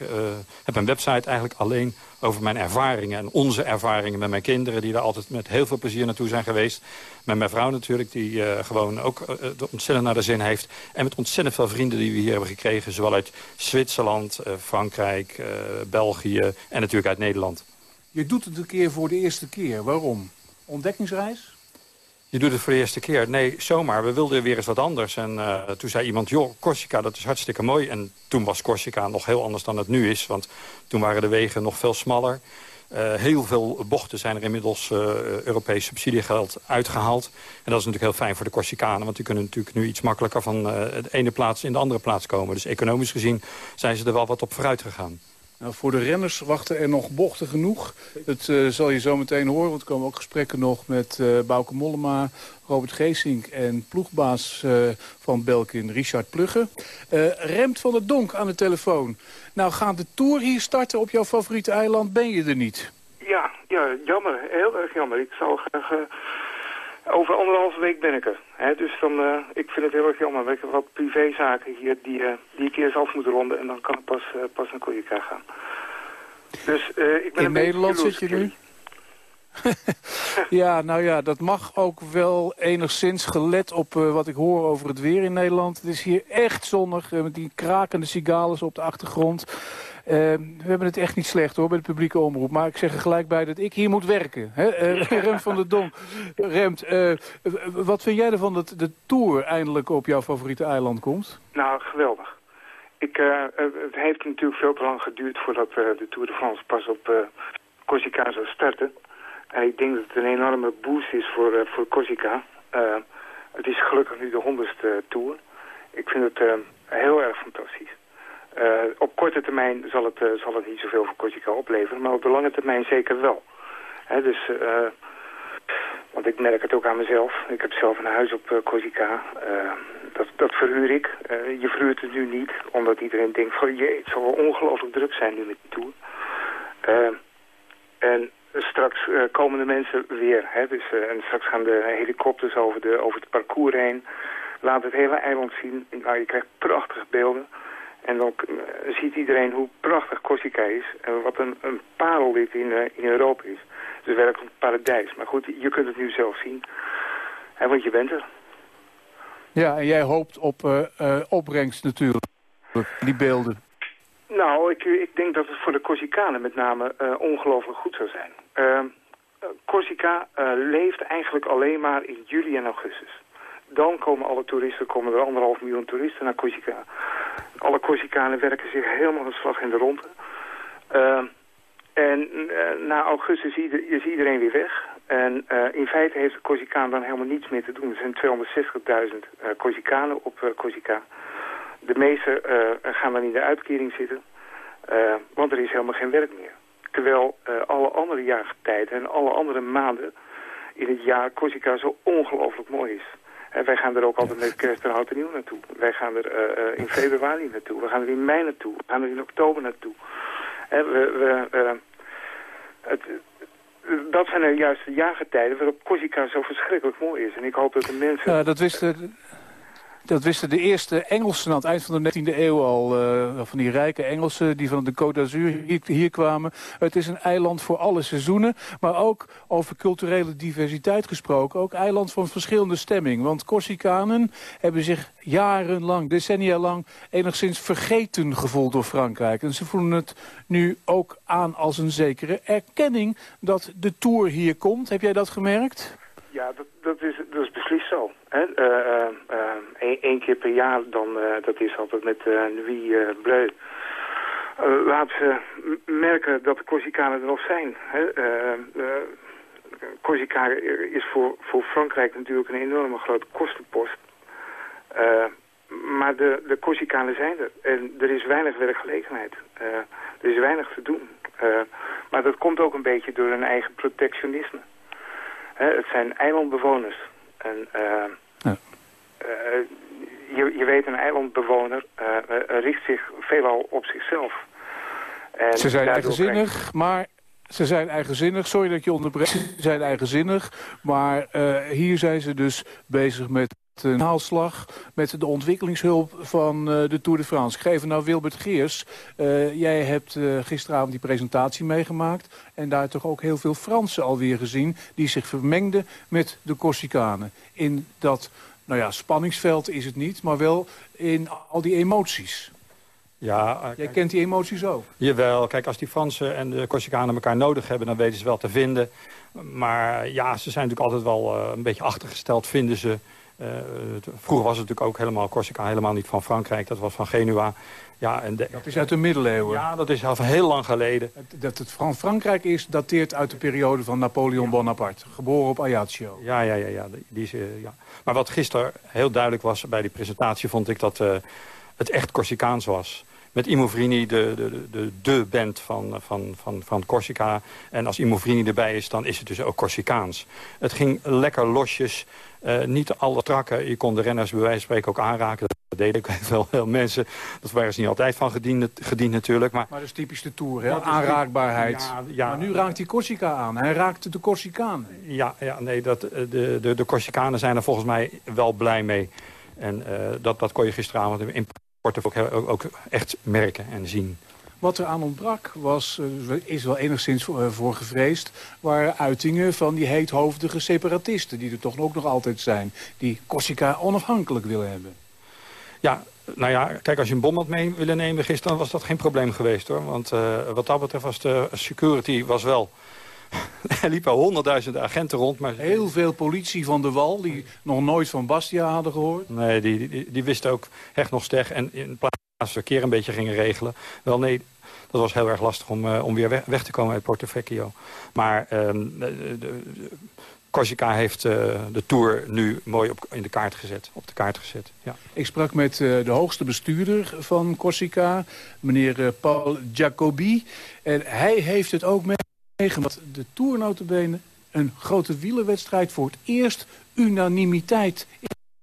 heb een website eigenlijk alleen over mijn ervaringen en onze ervaringen met mijn kinderen... die daar altijd met heel veel plezier naartoe zijn geweest. Met mijn vrouw natuurlijk, die uh, gewoon ook uh, ontzettend naar de zin heeft. En met ontzettend veel vrienden die we hier hebben gekregen. Zowel uit Zwitserland, Frankrijk, België en natuurlijk uit Nederland. Je doet het een keer voor de eerste keer. Waarom? Ontdekkingsreis? Je doet het voor de eerste keer. Nee, zomaar. We wilden weer eens wat anders. En uh, toen zei iemand, joh, Corsica, dat is hartstikke mooi. En toen was Corsica nog heel anders dan het nu is. Want toen waren de wegen nog veel smaller. Uh, heel veel bochten zijn er inmiddels uh, Europees subsidiegeld uitgehaald. En dat is natuurlijk heel fijn voor de Corsicanen. Want die kunnen natuurlijk nu iets makkelijker van de ene plaats in de andere plaats komen. Dus economisch gezien zijn ze er wel wat op vooruit gegaan. Nou, voor de renners wachten er nog bochten genoeg. Dat uh, zal je zo meteen horen, want er komen ook gesprekken nog met uh, Bouke Mollema, Robert Geesink en ploegbaas uh, van Belkin, Richard Plugge. Remt van der Donk aan de telefoon. Nou, gaat de Tour hier starten op jouw favoriete eiland? Ben je er niet? Ja, ja jammer. Heel erg jammer. Ik zou graag over anderhalve week ben ik er. dus dan, uh, ik vind het heel erg jammer. Ik heb wat privézaken hier die, uh, die ik eerst af moet ronden. En dan kan ik pas, uh, pas naar gaan. Dus, ik ben In Nederland zit je nu? *laughs* *laughs* ja, nou ja, dat mag ook wel enigszins gelet op wat ik hoor over het weer in Nederland. Het is hier echt zonnig, met die krakende cigales op de achtergrond. Uh, we hebben het echt niet slecht hoor bij de publieke omroep. Maar ik zeg er gelijk bij dat ik hier moet werken. Hè? Uh, *laughs* Rem van der Dom. Remt, uh, wat vind jij ervan dat de Tour eindelijk op jouw favoriete eiland komt? Nou, geweldig. Ik, het heeft natuurlijk veel te lang geduurd voordat de Tour de France pas op Corsica zou starten. En ik denk dat het een enorme boost is voor, voor Corsica. het is gelukkig nu de honderdste Tour. Ik vind het heel erg fantastisch. Uh, op korte termijn zal het, uh, zal het niet zoveel voor Corsica opleveren, maar op de lange termijn zeker wel. Dus, uh, want ik merk het ook aan mezelf. Ik heb zelf een huis op Corsica. dat, dat verhuur ik. je verhuurt het nu niet, omdat iedereen denkt van jee, het zal wel ongelooflijk druk zijn nu met die tour. en straks komen de mensen weer. Hè, dus, en straks gaan de helikopters over, de, over het parcours heen. Laat het hele eiland zien. Je krijgt prachtige beelden. En dan uh, ziet iedereen hoe prachtig Corsica is. En wat een, een parel dit in, uh, in Europa is. Het is werkelijk een paradijs. Maar goed, je kunt het nu zelf zien. Hè, want je bent er. Ja, en jij hoopt op uh, opbrengst natuurlijk. Die beelden. Nou, ik, ik denk dat het voor de Corsicanen met name ongelooflijk goed zou zijn. Corsica leeft eigenlijk alleen maar in juli en augustus. Dan komen alle toeristen, komen er anderhalf miljoen toeristen naar Corsica. Alle Corsicanen werken zich helemaal een slag in de ronde. Uh, en uh, na augustus is iedereen weer weg. En uh, in feite heeft de Corsicaan dan helemaal niets meer te doen. Er zijn 260.000 uh, Corsicanen op uh, Corsica. De meeste gaan dan in de uitkering zitten. want er is helemaal geen werk meer. Terwijl alle andere jaargetijden en alle andere maanden in het jaar Corsica zo ongelooflijk mooi is. En wij gaan er ook altijd met kerst en oud en nieuw naartoe. Wij gaan er uh, in februari naartoe. We gaan er in mei naartoe. We gaan er in oktober naartoe. En we, we, uh, het, dat zijn juist de jaargetijden waarop Corsica zo verschrikkelijk mooi is. En ik hoop dat de mensen... Ja, dat wisten... Dat wisten de eerste Engelsen aan het eind van de 19e eeuw al. Uh, van die rijke Engelsen die van de Côte d'Azur hier, hier, kwamen. Het is een eiland voor alle seizoenen. Maar ook over culturele diversiteit gesproken. Ook eiland van verschillende stemming. Want Corsicanen hebben zich jarenlang, decennia lang... enigszins vergeten gevoeld door Frankrijk. En ze voelen het nu ook aan als een zekere erkenning... dat de Tour hier komt. Heb jij dat gemerkt? Ja, dat, dat, is, dat is beslist zo. Uh, uh, uh, keer per jaar, dan, eh, dat is altijd met uh, Nuit Bleu. laat ze merken dat de Corsicanen er nog zijn. Hè? Corsica is voor, voor Frankrijk natuurlijk een enorme grote kostenpost. maar de, de Corsicanen zijn er. En er is weinig werkgelegenheid. er is weinig te doen. maar dat komt ook een beetje door hun eigen protectionisme. het zijn eilandbewoners. En. Je, je weet, een eilandbewoner richt zich veelal op zichzelf. En Ze zijn eigenzinnig, maar ze zijn eigenzinnig. Sorry dat je onderbreekt. Ze zijn eigenzinnig. Maar uh, hier zijn ze dus bezig met een haalslag met de ontwikkelingshulp van uh, de Tour de France. Ik geef nou Wilbert Geers. Uh, jij hebt gisteravond die presentatie meegemaakt... en daar toch ook heel veel Fransen alweer gezien... die zich vermengden met de Corsicanen. In dat, nou ja, spanningsveld is het niet... maar wel in al die emoties. Ja, Jij kent die emoties ook? Jawel, kijk, als die Fransen en de Corsicanen elkaar nodig hebben... dan weten ze wel te vinden. Maar ja, ze zijn natuurlijk altijd wel een beetje achtergesteld, vinden ze... Uh, vroeger was het natuurlijk ook helemaal Corsica helemaal niet van Frankrijk. Dat was van Genua. Ja, en dat is uit de middeleeuwen. Ja, dat is al heel lang geleden. Dat het van Frankrijk is, dateert uit de periode van Napoleon Bonaparte. Geboren op Ajaccio. Ja, ja, ja. ja, die is, uh, ja. Maar wat gisteren heel duidelijk was bij die presentatie... vond ik dat uh, het echt Corsicaans was met Imovrini de, de, de, de band van, van, van, van Corsica. En als Imovrini erbij is, dan is het dus ook Corsicaans. Het ging lekker losjes. Uh, niet alle trakken. Je kon de renners bij wijze van spreken ook aanraken. Dat deden ook *laughs* wel veel mensen. Dat waren ze niet altijd van gediend, gediend natuurlijk. Maar, maar dat is typisch de Tour, hè? Aanraakbaarheid. Ja, ja. Maar nu raakt hij Corsica aan. Hij raakte de Corsicanen. Ja, ja nee, dat, eh, de, de, de Corsicanen zijn er volgens mij wel blij mee. En uh, dat, dat kon je gisteravond in Porto ook, ook echt merken en zien. Wat er aan ontbrak was, is wel enigszins voor, voor gevreesd... waren uitingen van die heethoofdige separatisten... die er toch ook nog altijd zijn. Die Corsica onafhankelijk willen hebben. Ja, nou ja, kijk, als je een bom had mee willen nemen gisteren... was dat geen probleem geweest, hoor. Want uh, wat dat betreft was de security was wel... *laughs* er liepen honderdduizenden agenten rond. Maar... Heel veel politie van de Wal, die nog nooit van Bastia hadden gehoord. Nee, die, die, die wisten ook echt nog steg. En in plaats verkeer een beetje gingen regelen. Wel nee, dat was heel erg lastig om, uh, om weer weg, te komen uit Porto Vecchio. Maar um, de, Corsica heeft uh, de Tour nu mooi op, in de kaart gezet, op de kaart gezet. Ja. Ik sprak met de hoogste bestuurder van Corsica, meneer Paul Jacobi. En hij heeft het ook meegemaakt. De Tour notabene een grote wielerwedstrijd voor het eerst unanimiteit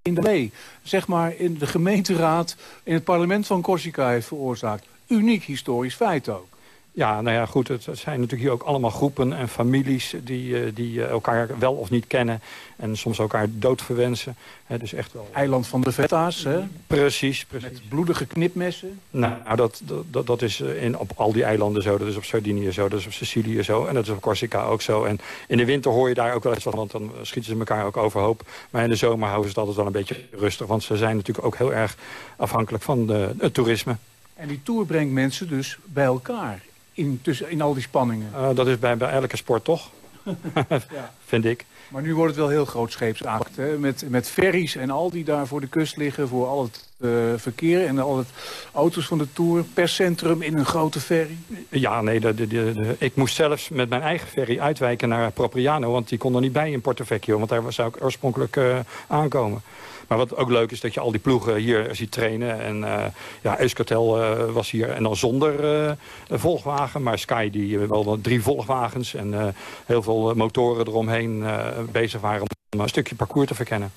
in de mee. Zeg maar in de gemeenteraad, in het parlement van Corsica heeft veroorzaakt uniek historisch feit ook. Ja, nou ja, goed, het zijn natuurlijk hier ook allemaal groepen en families die, uh, die uh, elkaar wel of niet kennen. En soms elkaar dood verwensen. He, dus echt wel... Eiland van de Vetta's, hè? Precies, precies. Met bloedige knipmessen. Nou, dat, dat, dat is eh, in, op al die eilanden zo. Dat is op Sardinië zo, dat is op Sicilië zo. En dat is op Corsica ook zo. En in de winter hoor je daar ook wel eens wat, want dan schieten ze elkaar ook overhoop. Maar in de zomer houden ze het altijd wel een beetje rustig. Want ze zijn natuurlijk ook heel erg afhankelijk van de, het toerisme. En die Tour brengt mensen dus bij elkaar in, tussen, in al die spanningen. Uh, dat is bij, bij elke sport toch, ja. *laughs* *laughs* vind ik. Maar nu wordt het wel heel groot scheepsact. Hè? Met, met ferries en al die daar voor de kust liggen... voor al het uh, verkeer en al het auto's van de Tour... per centrum in een grote ferry. Ja, nee, de, de, de, ik moest zelfs met mijn eigen ferry uitwijken naar Propriano... want die kon er niet bij in Porto Vecchio... want daar zou ik oorspronkelijk uh, aankomen. Maar wat ook leuk is dat je al die ploegen hier ziet trainen. En uh, ja, uh, was hier en dan zonder uh, volgwagen. Maar Sky die wel drie volgwagens en heel veel motoren eromheen bezig waren om een stukje parcours te verkennen.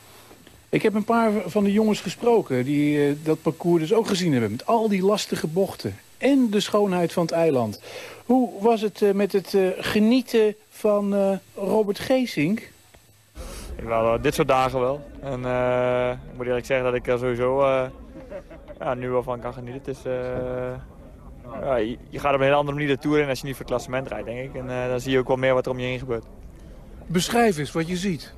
Ik heb een paar van de jongens gesproken die dat parcours dus ook gezien hebben. Met al die lastige bochten en de schoonheid van het eiland. Hoe was het met het genieten van Robert Geesink? Wel, dit soort dagen wel. En ik moet eerlijk zeggen dat ik er sowieso ja, nu wel van kan genieten. Het is, ja, je, je, gaat op een hele andere manier de Tour in als je niet voor het klassement rijdt, denk ik. En dan zie je ook wel meer wat er om je heen gebeurt. Beschrijf eens wat je ziet.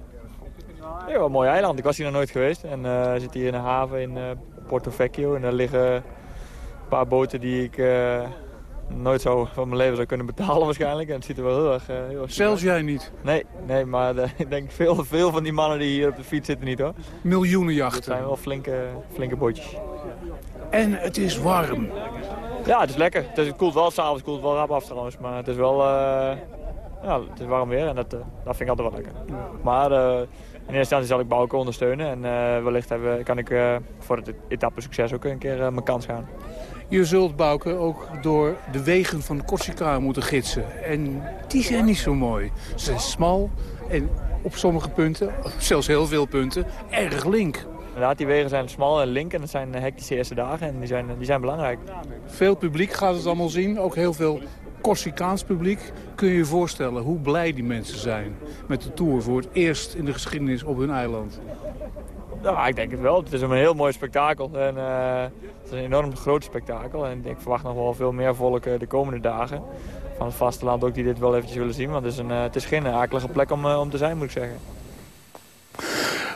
Ja, een mooi eiland. Ik was hier nog nooit geweest. En uh, zit hier in een haven in uh, Porto Vecchio. En daar liggen een paar boten die ik uh, nooit zo van mijn leven zou kunnen betalen waarschijnlijk. En het ziet er wel heel erg... heel erg Zelfs jij niet? Nee, nee maar *laughs* ik denk veel, veel van die mannen die hier op de fiets zitten niet hoor. Miljoenen jachten. Het zijn wel flinke, flinke bootjes. En het is warm. Ja, het is lekker. Het, is, het koelt wel s'avonds, koelt wel rap af trouwens. Maar het is wel... ja, het is warm weer en dat, dat vind ik altijd wel lekker. Maar in eerste instantie zal ik Bouke ondersteunen. En wellicht hebben, kan ik voor het etappe succes ook een keer mijn kans gaan. Je zult Bouke ook door de wegen van Corsica moeten gidsen. En die zijn niet zo mooi. Ze zijn smal en op sommige punten, zelfs heel veel punten, erg link. Inderdaad, die wegen zijn smal en link en dat zijn hectische eerste dagen en die zijn, die zijn belangrijk. Veel publiek gaat het allemaal zien, ook heel veel Corsicaans publiek. Kun je je voorstellen hoe blij die mensen zijn met de Tour voor het eerst in de geschiedenis op hun eiland? Ja, ik denk het wel. Het is een heel mooi spektakel. En, uh, het is een enorm groot spektakel. En ik verwacht nog wel veel meer volk de komende dagen. Van het vasteland ook die dit wel eventjes willen zien. Want het is, een, uh, het is geen akelige plek om, om te zijn, moet ik zeggen.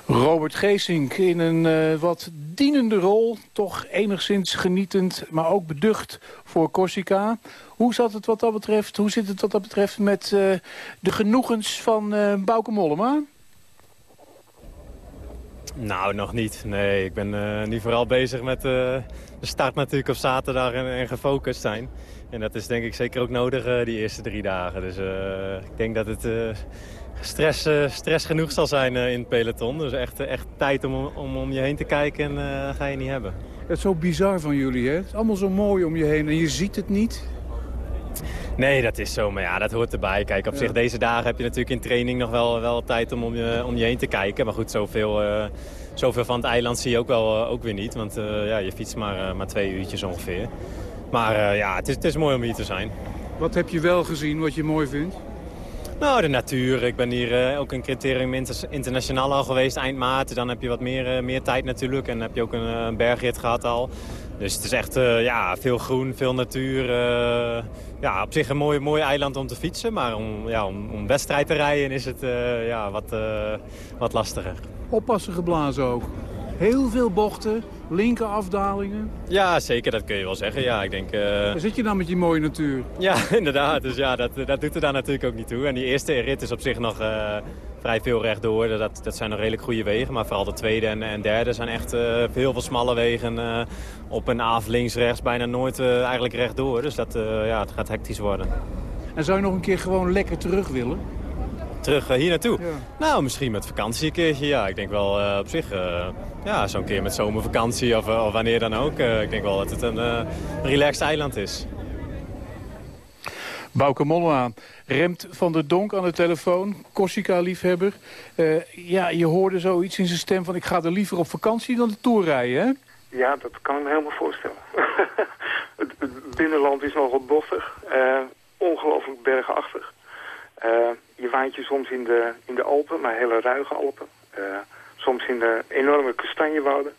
Robert Geesink in een wat dienende rol. Toch enigszins genietend, maar ook beducht voor Corsica. Hoe, zat het wat dat betreft, hoe zit het wat dat betreft met de genoegens van Bauke Mollema? Nou, nog niet. Nee, ik ben uh, nu vooral bezig met de start natuurlijk op zaterdag en, en, gefocust zijn. En dat is denk ik zeker ook nodig die eerste drie dagen. Dus ik denk dat het stress, stress genoeg zal zijn in het peloton. Dus echt, echt tijd om, om om je heen te kijken en ga je niet hebben. Het is zo bizar van jullie, hè? Het is allemaal zo mooi om je heen en je ziet het niet. Nee, dat is zo. Maar ja, dat hoort erbij. Kijk, op ja. zich deze dagen heb je natuurlijk in training nog wel, wel tijd om om je, om je heen te kijken. Maar goed, zoveel, zoveel van het eiland zie je ook, wel, ook weer niet. Want ja, je fietst maar, maar twee uurtjes ongeveer. Maar ja, het is, het is mooi om hier te zijn. Wat heb je wel gezien wat je mooi vindt? Nou, de natuur. Ik ben hier uh, ook een criterium internationaal al geweest eind maart. Dan heb je wat meer, uh, meer tijd natuurlijk. En dan heb je ook een, een bergrit gehad al. Dus het is echt uh, ja, veel groen, veel natuur. Ja, op zich een mooi, mooi eiland om te fietsen. Maar om, ja, om, om wedstrijd te rijden is het ja, wat, wat lastiger. Oppassen geblazen ook. Heel veel bochten, linker afdalingen. Ja, zeker, dat kun je wel zeggen. Ja, ik denk, uh... Zit je dan met die mooie natuur? Ja, *laughs* inderdaad. Dus ja, dat, dat doet er daar natuurlijk ook niet toe. En die eerste rit is op zich nog vrij veel rechtdoor. Dat, dat zijn nog redelijk goede wegen. Maar vooral de tweede en, en derde zijn echt uh, heel veel smalle wegen. op en af, links, rechts, bijna nooit eigenlijk rechtdoor. Dus dat, ja, het gaat hectisch worden. En zou je nog een keer gewoon lekker terug willen? terug uh, hier naartoe? Ja. Nou, misschien met vakantie een keertje. Ja, ik denk wel uh, op zich, uh, ja, zo'n keer met zomervakantie of, of wanneer dan ook. ik denk wel dat het een relaxed eiland is. Bouke Mollema, Remt van der Donk aan de telefoon, Corsica-liefhebber. ja, je hoorde zoiets in zijn stem van ik ga er liever op vakantie dan de Tour rijden, hè? Ja, dat kan ik me helemaal voorstellen. *laughs* het, binnenland is nogal bossig, ongelooflijk bergachtig. Uh, je waait je soms in de, in de Alpen, maar hele ruige Alpen. Soms in de enorme kastanjewouden.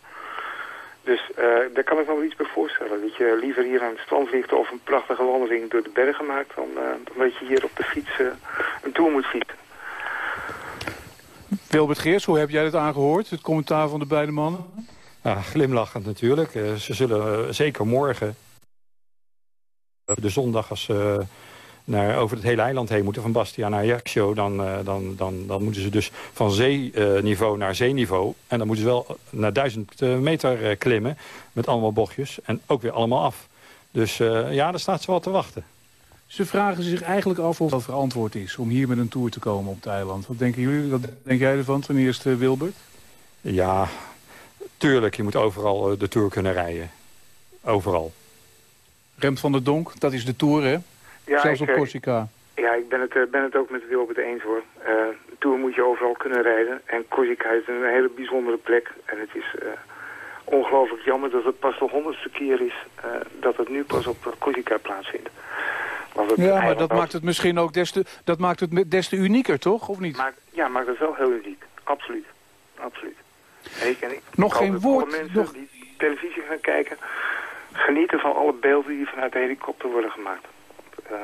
Dus uh, daar kan ik me wel iets bij voorstellen. Dat je liever hier aan het strand ligt of een prachtige wandeling door de bergen maakt... dan, dan dat je hier op de fiets een tour moet fietsen. Wilbert Geers, hoe heb jij het aangehoord, het commentaar van de beide mannen? Ja, glimlachend natuurlijk. ze zullen zeker morgen, de zondag als naar, over het hele eiland heen moeten, van Bastia naar Ajaccio... Dan, uh, dan, dan, dan moeten ze dus van zeeniveau naar zeeniveau. En dan moeten ze wel naar duizend eh, meter uh, klimmen met allemaal bochtjes. En ook weer allemaal af. Dus ja, daar staat ze wel te wachten. Ze vragen zich eigenlijk af of het verantwoord is om hier met een tour te komen op het eiland. Wat denken jullie? Wat denk jij ervan ten eerste, Wilbert? Ja, tuurlijk. Je moet overal de tour kunnen rijden. Overal. Remt van der Donk, dat is de tour, hè? Ja, Zelfs op Corsica. Ja, ik ben het, ben het ook met Wilbert eens hoor. Uh, Tour moet je overal kunnen rijden. En Corsica is een hele bijzondere plek. En het is uh, ongelooflijk jammer dat het pas de honderdste keer is uh, dat het nu pas op Corsica plaatsvindt. Ja, maar dat maakt het misschien ook des te, dat maakt het des te unieker, toch? Of niet? Ja, maakt het wel heel uniek. Absoluut. Absoluut. En ik, en ik, Nog geen woord, Alle mensen nog- die televisie gaan kijken, genieten van alle beelden die vanuit de helikopter worden gemaakt. Eh,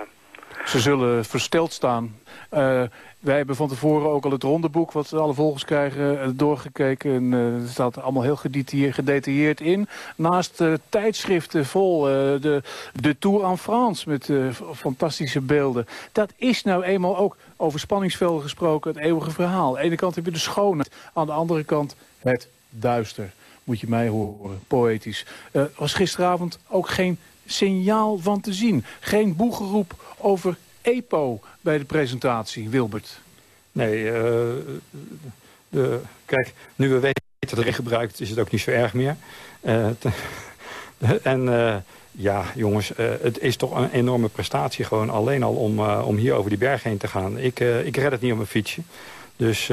Ze zullen versteld staan. Eh, wij hebben van tevoren ook al het rondeboek wat alle volgers krijgen eh, doorgekeken. En, het staat allemaal heel gedetailleerd, in. Naast eh, tijdschriften vol de, de Tour en France met fantastische beelden. Dat is nou eenmaal ook over spanningsvelden gesproken het eeuwige verhaal. Aan de ene kant heb je de schoonheid, aan de andere kant het duister. Moet je mij horen, poëtisch. Was gisteravond ook geen signaal van te zien. Geen boegeroep over EPO bij de presentatie, Wilbert. Nee, eh, de, kijk, nu we weten dat het gebruikt, is het ook niet zo erg meer. Eh, *laughs* en eh, ja, jongens, het is toch een enorme prestatie gewoon alleen al om, om hier over die berg heen te gaan. Ik, ik red het niet op mijn fietsje. Dus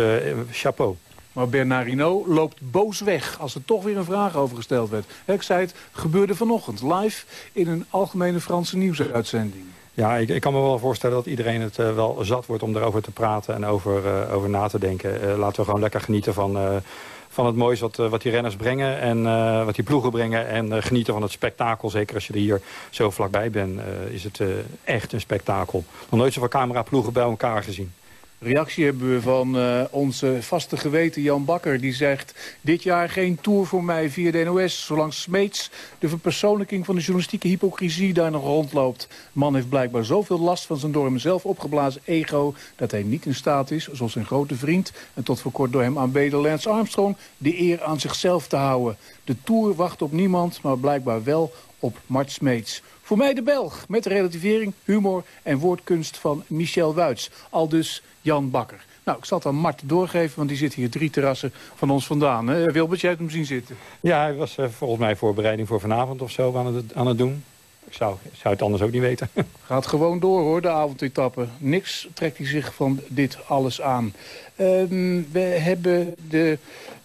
chapeau. Maar Bernard Hinault loopt boos weg als er toch weer een vraag over gesteld werd. Ik zei het, gebeurde vanochtend live in een algemene Franse nieuwsuitzending. Ja, ik, ik kan me wel voorstellen dat iedereen het eh, wel zat wordt om erover te praten en over, eh, over na te denken. Eh, laten we gewoon lekker genieten van, van het moois wat, wat die renners brengen en wat die ploegen brengen. En genieten van het spektakel. Zeker als je er hier zo vlakbij bent, is het echt een spektakel. Nog nooit zoveel cameraploegen bij elkaar gezien. Reactie hebben we van eh, onze vaste geweten Jan Bakker. Die zegt, dit jaar geen tour voor mij via de NOS. Zolang Smeets, de verpersoonlijking van de journalistieke hypocrisie, daar nog rondloopt. Man heeft blijkbaar zoveel last van zijn door hem zelf opgeblazen ego... dat hij niet in staat is, zoals zijn grote vriend... en tot voor kort door hem aanbeden Lance Armstrong... de eer aan zichzelf te houden. De tour wacht op niemand, maar blijkbaar wel op Mart Smeets. Voor mij de Belg, met de relativering, humor en woordkunst van Michel Wuits. Al dus Jan Bakker. Nou, ik zal het aan Mart doorgeven, want die zit hier drie terrassen van ons vandaan. Hè? Wilbert, jij hebt hem zien zitten. Ja, hij was eh, volgens mij voorbereiding voor vanavond of zo aan het, aan het doen. Ik zou, zou het anders ook niet weten. *laughs* Gaat gewoon door hoor, de avondetappe. Niks trekt hij zich van dit alles aan. Ehm, we hebben de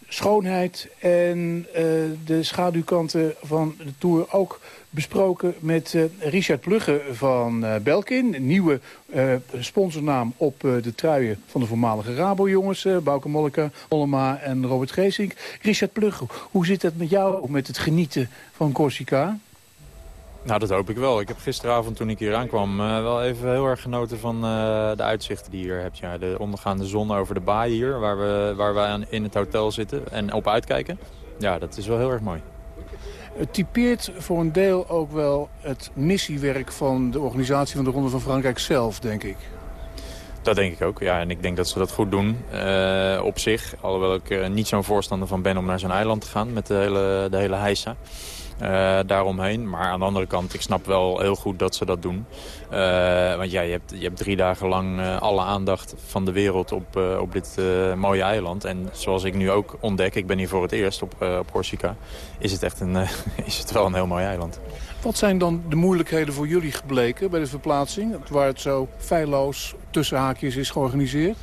schoonheid en eh, de schaduwkanten van de Tour ook besproken met eh, Richard Plugge van eh, Belkin. Nieuwe eh, sponsornaam op de truien van de voormalige Rabo-jongens. Bauke Molleka, Mollema en Robert Geesink. Richard Plugge, hoe zit het met jou met het genieten van Corsica? Nou, dat hoop ik wel. Ik heb gisteravond toen ik hier aankwam eh, wel even heel erg genoten van de uitzichten die je hier hebt. Ja, de ondergaande zon over de baai hier, waar we, waar we aan, in het hotel zitten en op uitkijken. Ja, dat is wel heel erg mooi. Het typeert voor een deel ook wel het missiewerk van de organisatie van de Ronde van Frankrijk zelf, denk ik. Dat denk ik ook, ja. En ik denk dat ze dat goed doen eh, op zich. Alhoewel ik eh, niet zo'n voorstander van ben om naar zo'n eiland te gaan met de hele, de hele heisa. Eh, daaromheen. Maar aan de andere kant, ik snap wel heel goed dat ze dat doen. Eh, want ja, je hebt, je hebt drie dagen lang eh, alle aandacht van de wereld op, op dit mooie eiland. En zoals ik nu ook ontdek, ik ben hier voor het eerst op, op Corsica, is het echt een, *laughs* is het wel een heel mooi eiland. Wat zijn dan de moeilijkheden voor jullie gebleken bij de verplaatsing? Waar het zo feilloos tussen haakjes is georganiseerd?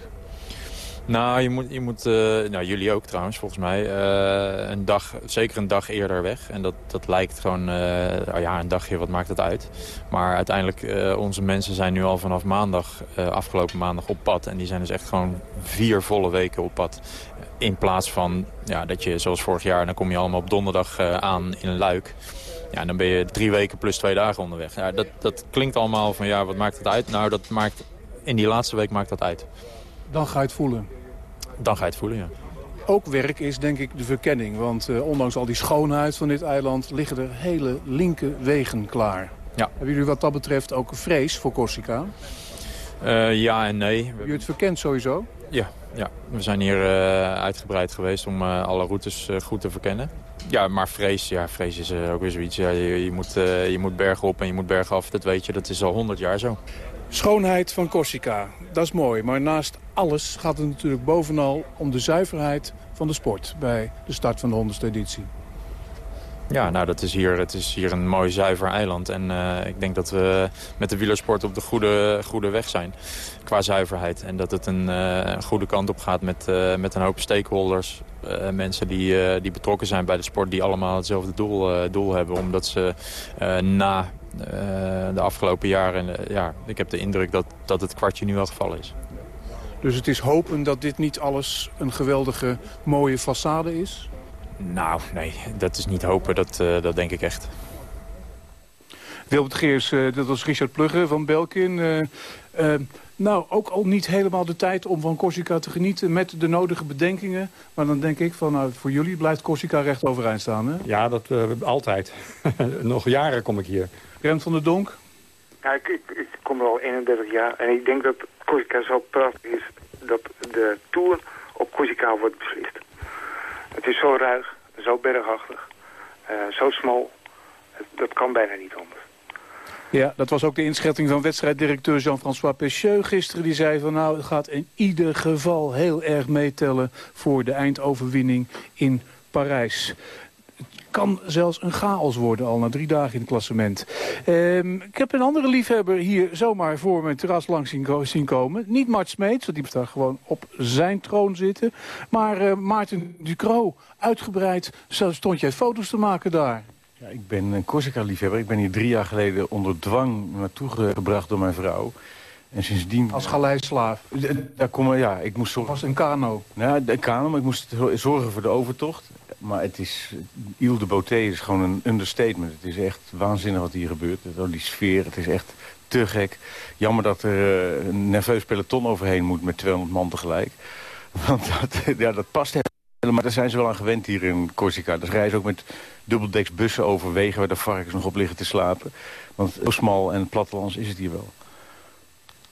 Nou, je moet, je moet eh, nou, jullie ook trouwens, volgens mij, eh, een dag, zeker een dag eerder weg. En dat, dat lijkt gewoon, oh ja, een dagje, wat maakt het uit? Maar uiteindelijk, onze mensen zijn nu al vanaf maandag, afgelopen maandag op pad. En die zijn dus echt gewoon vier volle weken op pad. In plaats van, ja, dat je zoals vorig jaar, dan kom je allemaal op donderdag aan in Luik. Ja, dan ben je drie weken plus twee dagen onderweg. Ja, dat, dat klinkt allemaal van, ja, wat maakt het uit? Nou, dat maakt, in die laatste week maakt dat uit. Dan ga je het voelen. Dan ga je het voelen, ja. Ook werk is denk ik de verkenning. Want eh, ondanks al die schoonheid van dit eiland liggen er hele linker wegen klaar. Ja. Hebben jullie wat dat betreft ook vrees voor Corsica? Eh, ja en nee. Hebben jullie het verkend sowieso? Ja, ja. we zijn hier eh, uitgebreid geweest om alle routes goed te verkennen. Ja, maar vrees, ja, vrees is ook weer zoiets. Ja, je, je, moet, je moet bergen op en je moet bergen af, dat weet je. Dat is al honderd jaar zo. Schoonheid van Corsica, dat is mooi. Maar naast alles gaat het natuurlijk bovenal om de zuiverheid van de sport... bij de start van de 100ste editie. Ja, nou, dat is hier, het is hier een mooi zuiver eiland. En eh, ik denk dat we met de wielersport op de goede, goede weg zijn. Qua zuiverheid. En dat het een, eh, goede kant op gaat met, eh, met een hoop stakeholders. Eh, mensen die, die betrokken zijn bij de sport. Die allemaal hetzelfde doel, doel hebben. Omdat ze na de afgelopen jaren... eh, ja, ik heb de indruk dat, dat het kwartje nu al gevallen is. Dus het is hopen dat dit niet alles een geweldige mooie façade is? Nou, nee, dat is niet hopen. Dat, uh, dat denk ik echt. Wilbert Geers, uh, dat was Richard Plugge van Belkin. Uh, nou, ook al niet helemaal de tijd om van Corsica te genieten met de nodige bedenkingen. Maar dan denk ik van, nou, voor jullie blijft Corsica recht overeind staan, hè? Ja, dat altijd. *laughs* Nog jaren kom ik hier. Rent van der Donk? Ja, ik, ik, ik, kom er al 31 jaar en ik denk dat Corsica zo prachtig is dat de Tour op Corsica wordt beslist. Het is zo ruig, zo bergachtig, uh, zo smal. Dat kan bijna niet anders. Ja, dat was ook de inschatting van wedstrijddirecteur Jean-François Pecheux gisteren. Die zei van nou, het gaat in ieder geval heel erg meetellen voor de eindoverwinning in Parijs kan zelfs een chaos worden al na drie dagen in het klassement. Um, ik heb een andere liefhebber hier zomaar voor mijn terras langs zien, komen. Niet Mart Smeets, want die moet daar gewoon op zijn troon zitten. Maar uh, Maarten Ducro, uitgebreid, stond jij foto's te maken daar. Ja, ik ben een Corsica-liefhebber. Ik ben hier drie jaar geleden onder dwang naartoe gebracht door mijn vrouw. En sindsdien... Als galeislaaf? Daar kom, ja, ik moest zorgen... Was een kano? Ja, een kano, maar ik moest zorgen voor de overtocht. Maar het is... Ile de Beauté is gewoon een understatement. Het is echt waanzinnig wat hier gebeurt. Die sfeer, het is echt te gek. Jammer dat er uh, een nerveus peloton overheen moet met 200 man tegelijk. *laughs* Want dat, ja, dat past helemaal. Maar daar zijn ze wel aan gewend hier in Corsica. Dus reizen ook met dubbeldeks bussen over wegen... waar de varkens nog op liggen te slapen. Want zo smal en plattelands is het hier wel.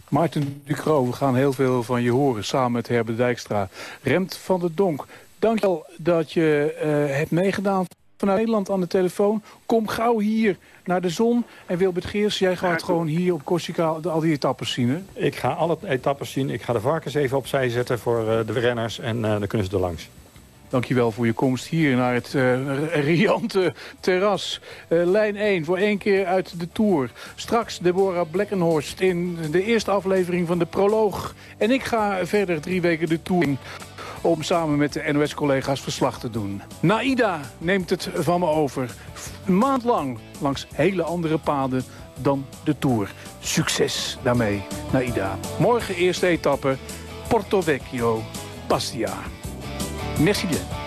Maarten Ducro, we gaan heel veel van je horen samen met Herbert Dijkstra. Remt van der Donk, dank je wel dat je uh, hebt meegedaan vanuit Nederland aan de telefoon. Kom gauw hier naar de zon. En Wilbert Geers, jij gaat gewoon hier op Corsica al die etappes zien, hè? Ik ga alle etappes zien. Ik ga de varkens even opzij zetten voor uh, de renners en uh, dan kunnen ze er langs. Dankjewel voor je komst hier naar het uh, *laughs* riante terras. Uh, lijn 1 voor één keer uit de Tour. Straks Deborah Blekkenhorst in de eerste aflevering van de proloog. En ik ga verder drie weken de Tour in om samen met de NOS-collega's verslag te doen. Naida neemt het van me over. Een maand lang langs hele andere paden dan de Tour. Succes daarmee, Naida. Morgen eerste etappe, Porto Vecchio, Bastia. Merci bien.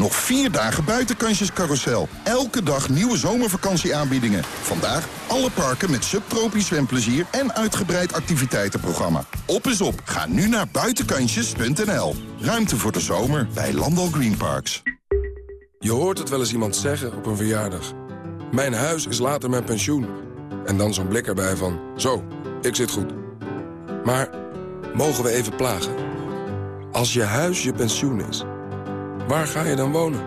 Nog vier dagen buitenkansjes carousel. Elke dag nieuwe zomervakantieaanbiedingen. Vandaag alle parken met subtropisch zwemplezier en uitgebreid activiteitenprogramma. Op is op. Ga nu naar buitenkansjes.nl. Ruimte voor de zomer bij Landal Green Parks. Je hoort het wel eens iemand zeggen op een verjaardag. Mijn huis is later mijn pensioen. En dan zo'n blik erbij van, zo, ik zit goed. Maar mogen we even plagen? Als je huis je pensioen is, waar ga je dan wonen?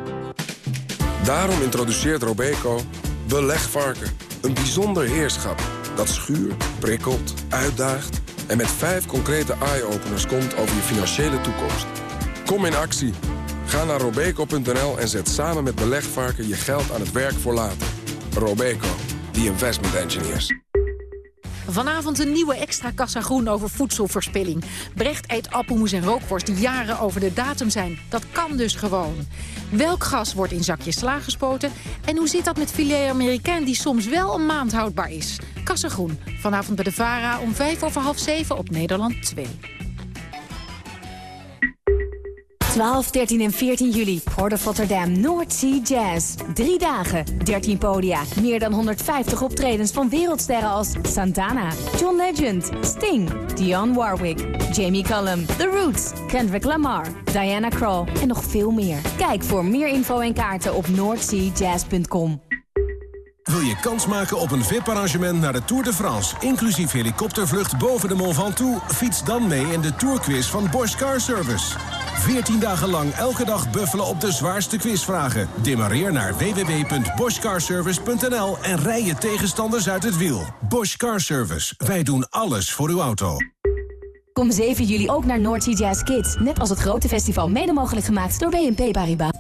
Daarom introduceert Robeco Belegvarken. Een bijzonder heerschap dat schuurt, prikkelt, uitdaagt... en met vijf concrete eye-openers komt over je financiële toekomst. Kom in actie. Ga naar robeco.nl en zet samen met Belegvarken je geld aan het werk voor later. Robeco, the investment engineers. Vanavond een nieuwe extra kassa groen over voedselverspilling. Brecht eet appelmoes en rookworst die jaren over de datum zijn. Dat kan dus gewoon. Welk gas wordt in zakjes sla gespoten? En hoe zit dat met filet Amerikaan die soms wel een maand houdbaar is? Kassa groen, vanavond bij de VARA om vijf over half zeven op Nederland 2. 12, 13 en 14 juli. Port of Rotterdam North Sea Jazz. Drie dagen, 13 podia. Meer dan 150 optredens van wereldsterren als Santana, John Legend, Sting, Dionne Warwick, Jamie Cullum, The Roots, Kendrick Lamar, Diana Krall en nog veel meer. Kijk voor meer info en kaarten op northseajazz.com. Wil je kans maken op een VIP-arrangement naar de Tour de France... inclusief helikoptervlucht boven de Mont Ventoux? Fiets dan mee in de Tourquiz van Bosch Car Service. 14 dagen lang elke dag buffelen op de zwaarste quizvragen. Demareer naar www.boschcarservice.nl en rij je tegenstanders uit het wiel. Bosch Car Service. Wij doen alles voor uw auto. Kom 7 juli ook naar Noordsea Jazz Kids. Net als het grote festival mede mogelijk gemaakt door BNP Paribas.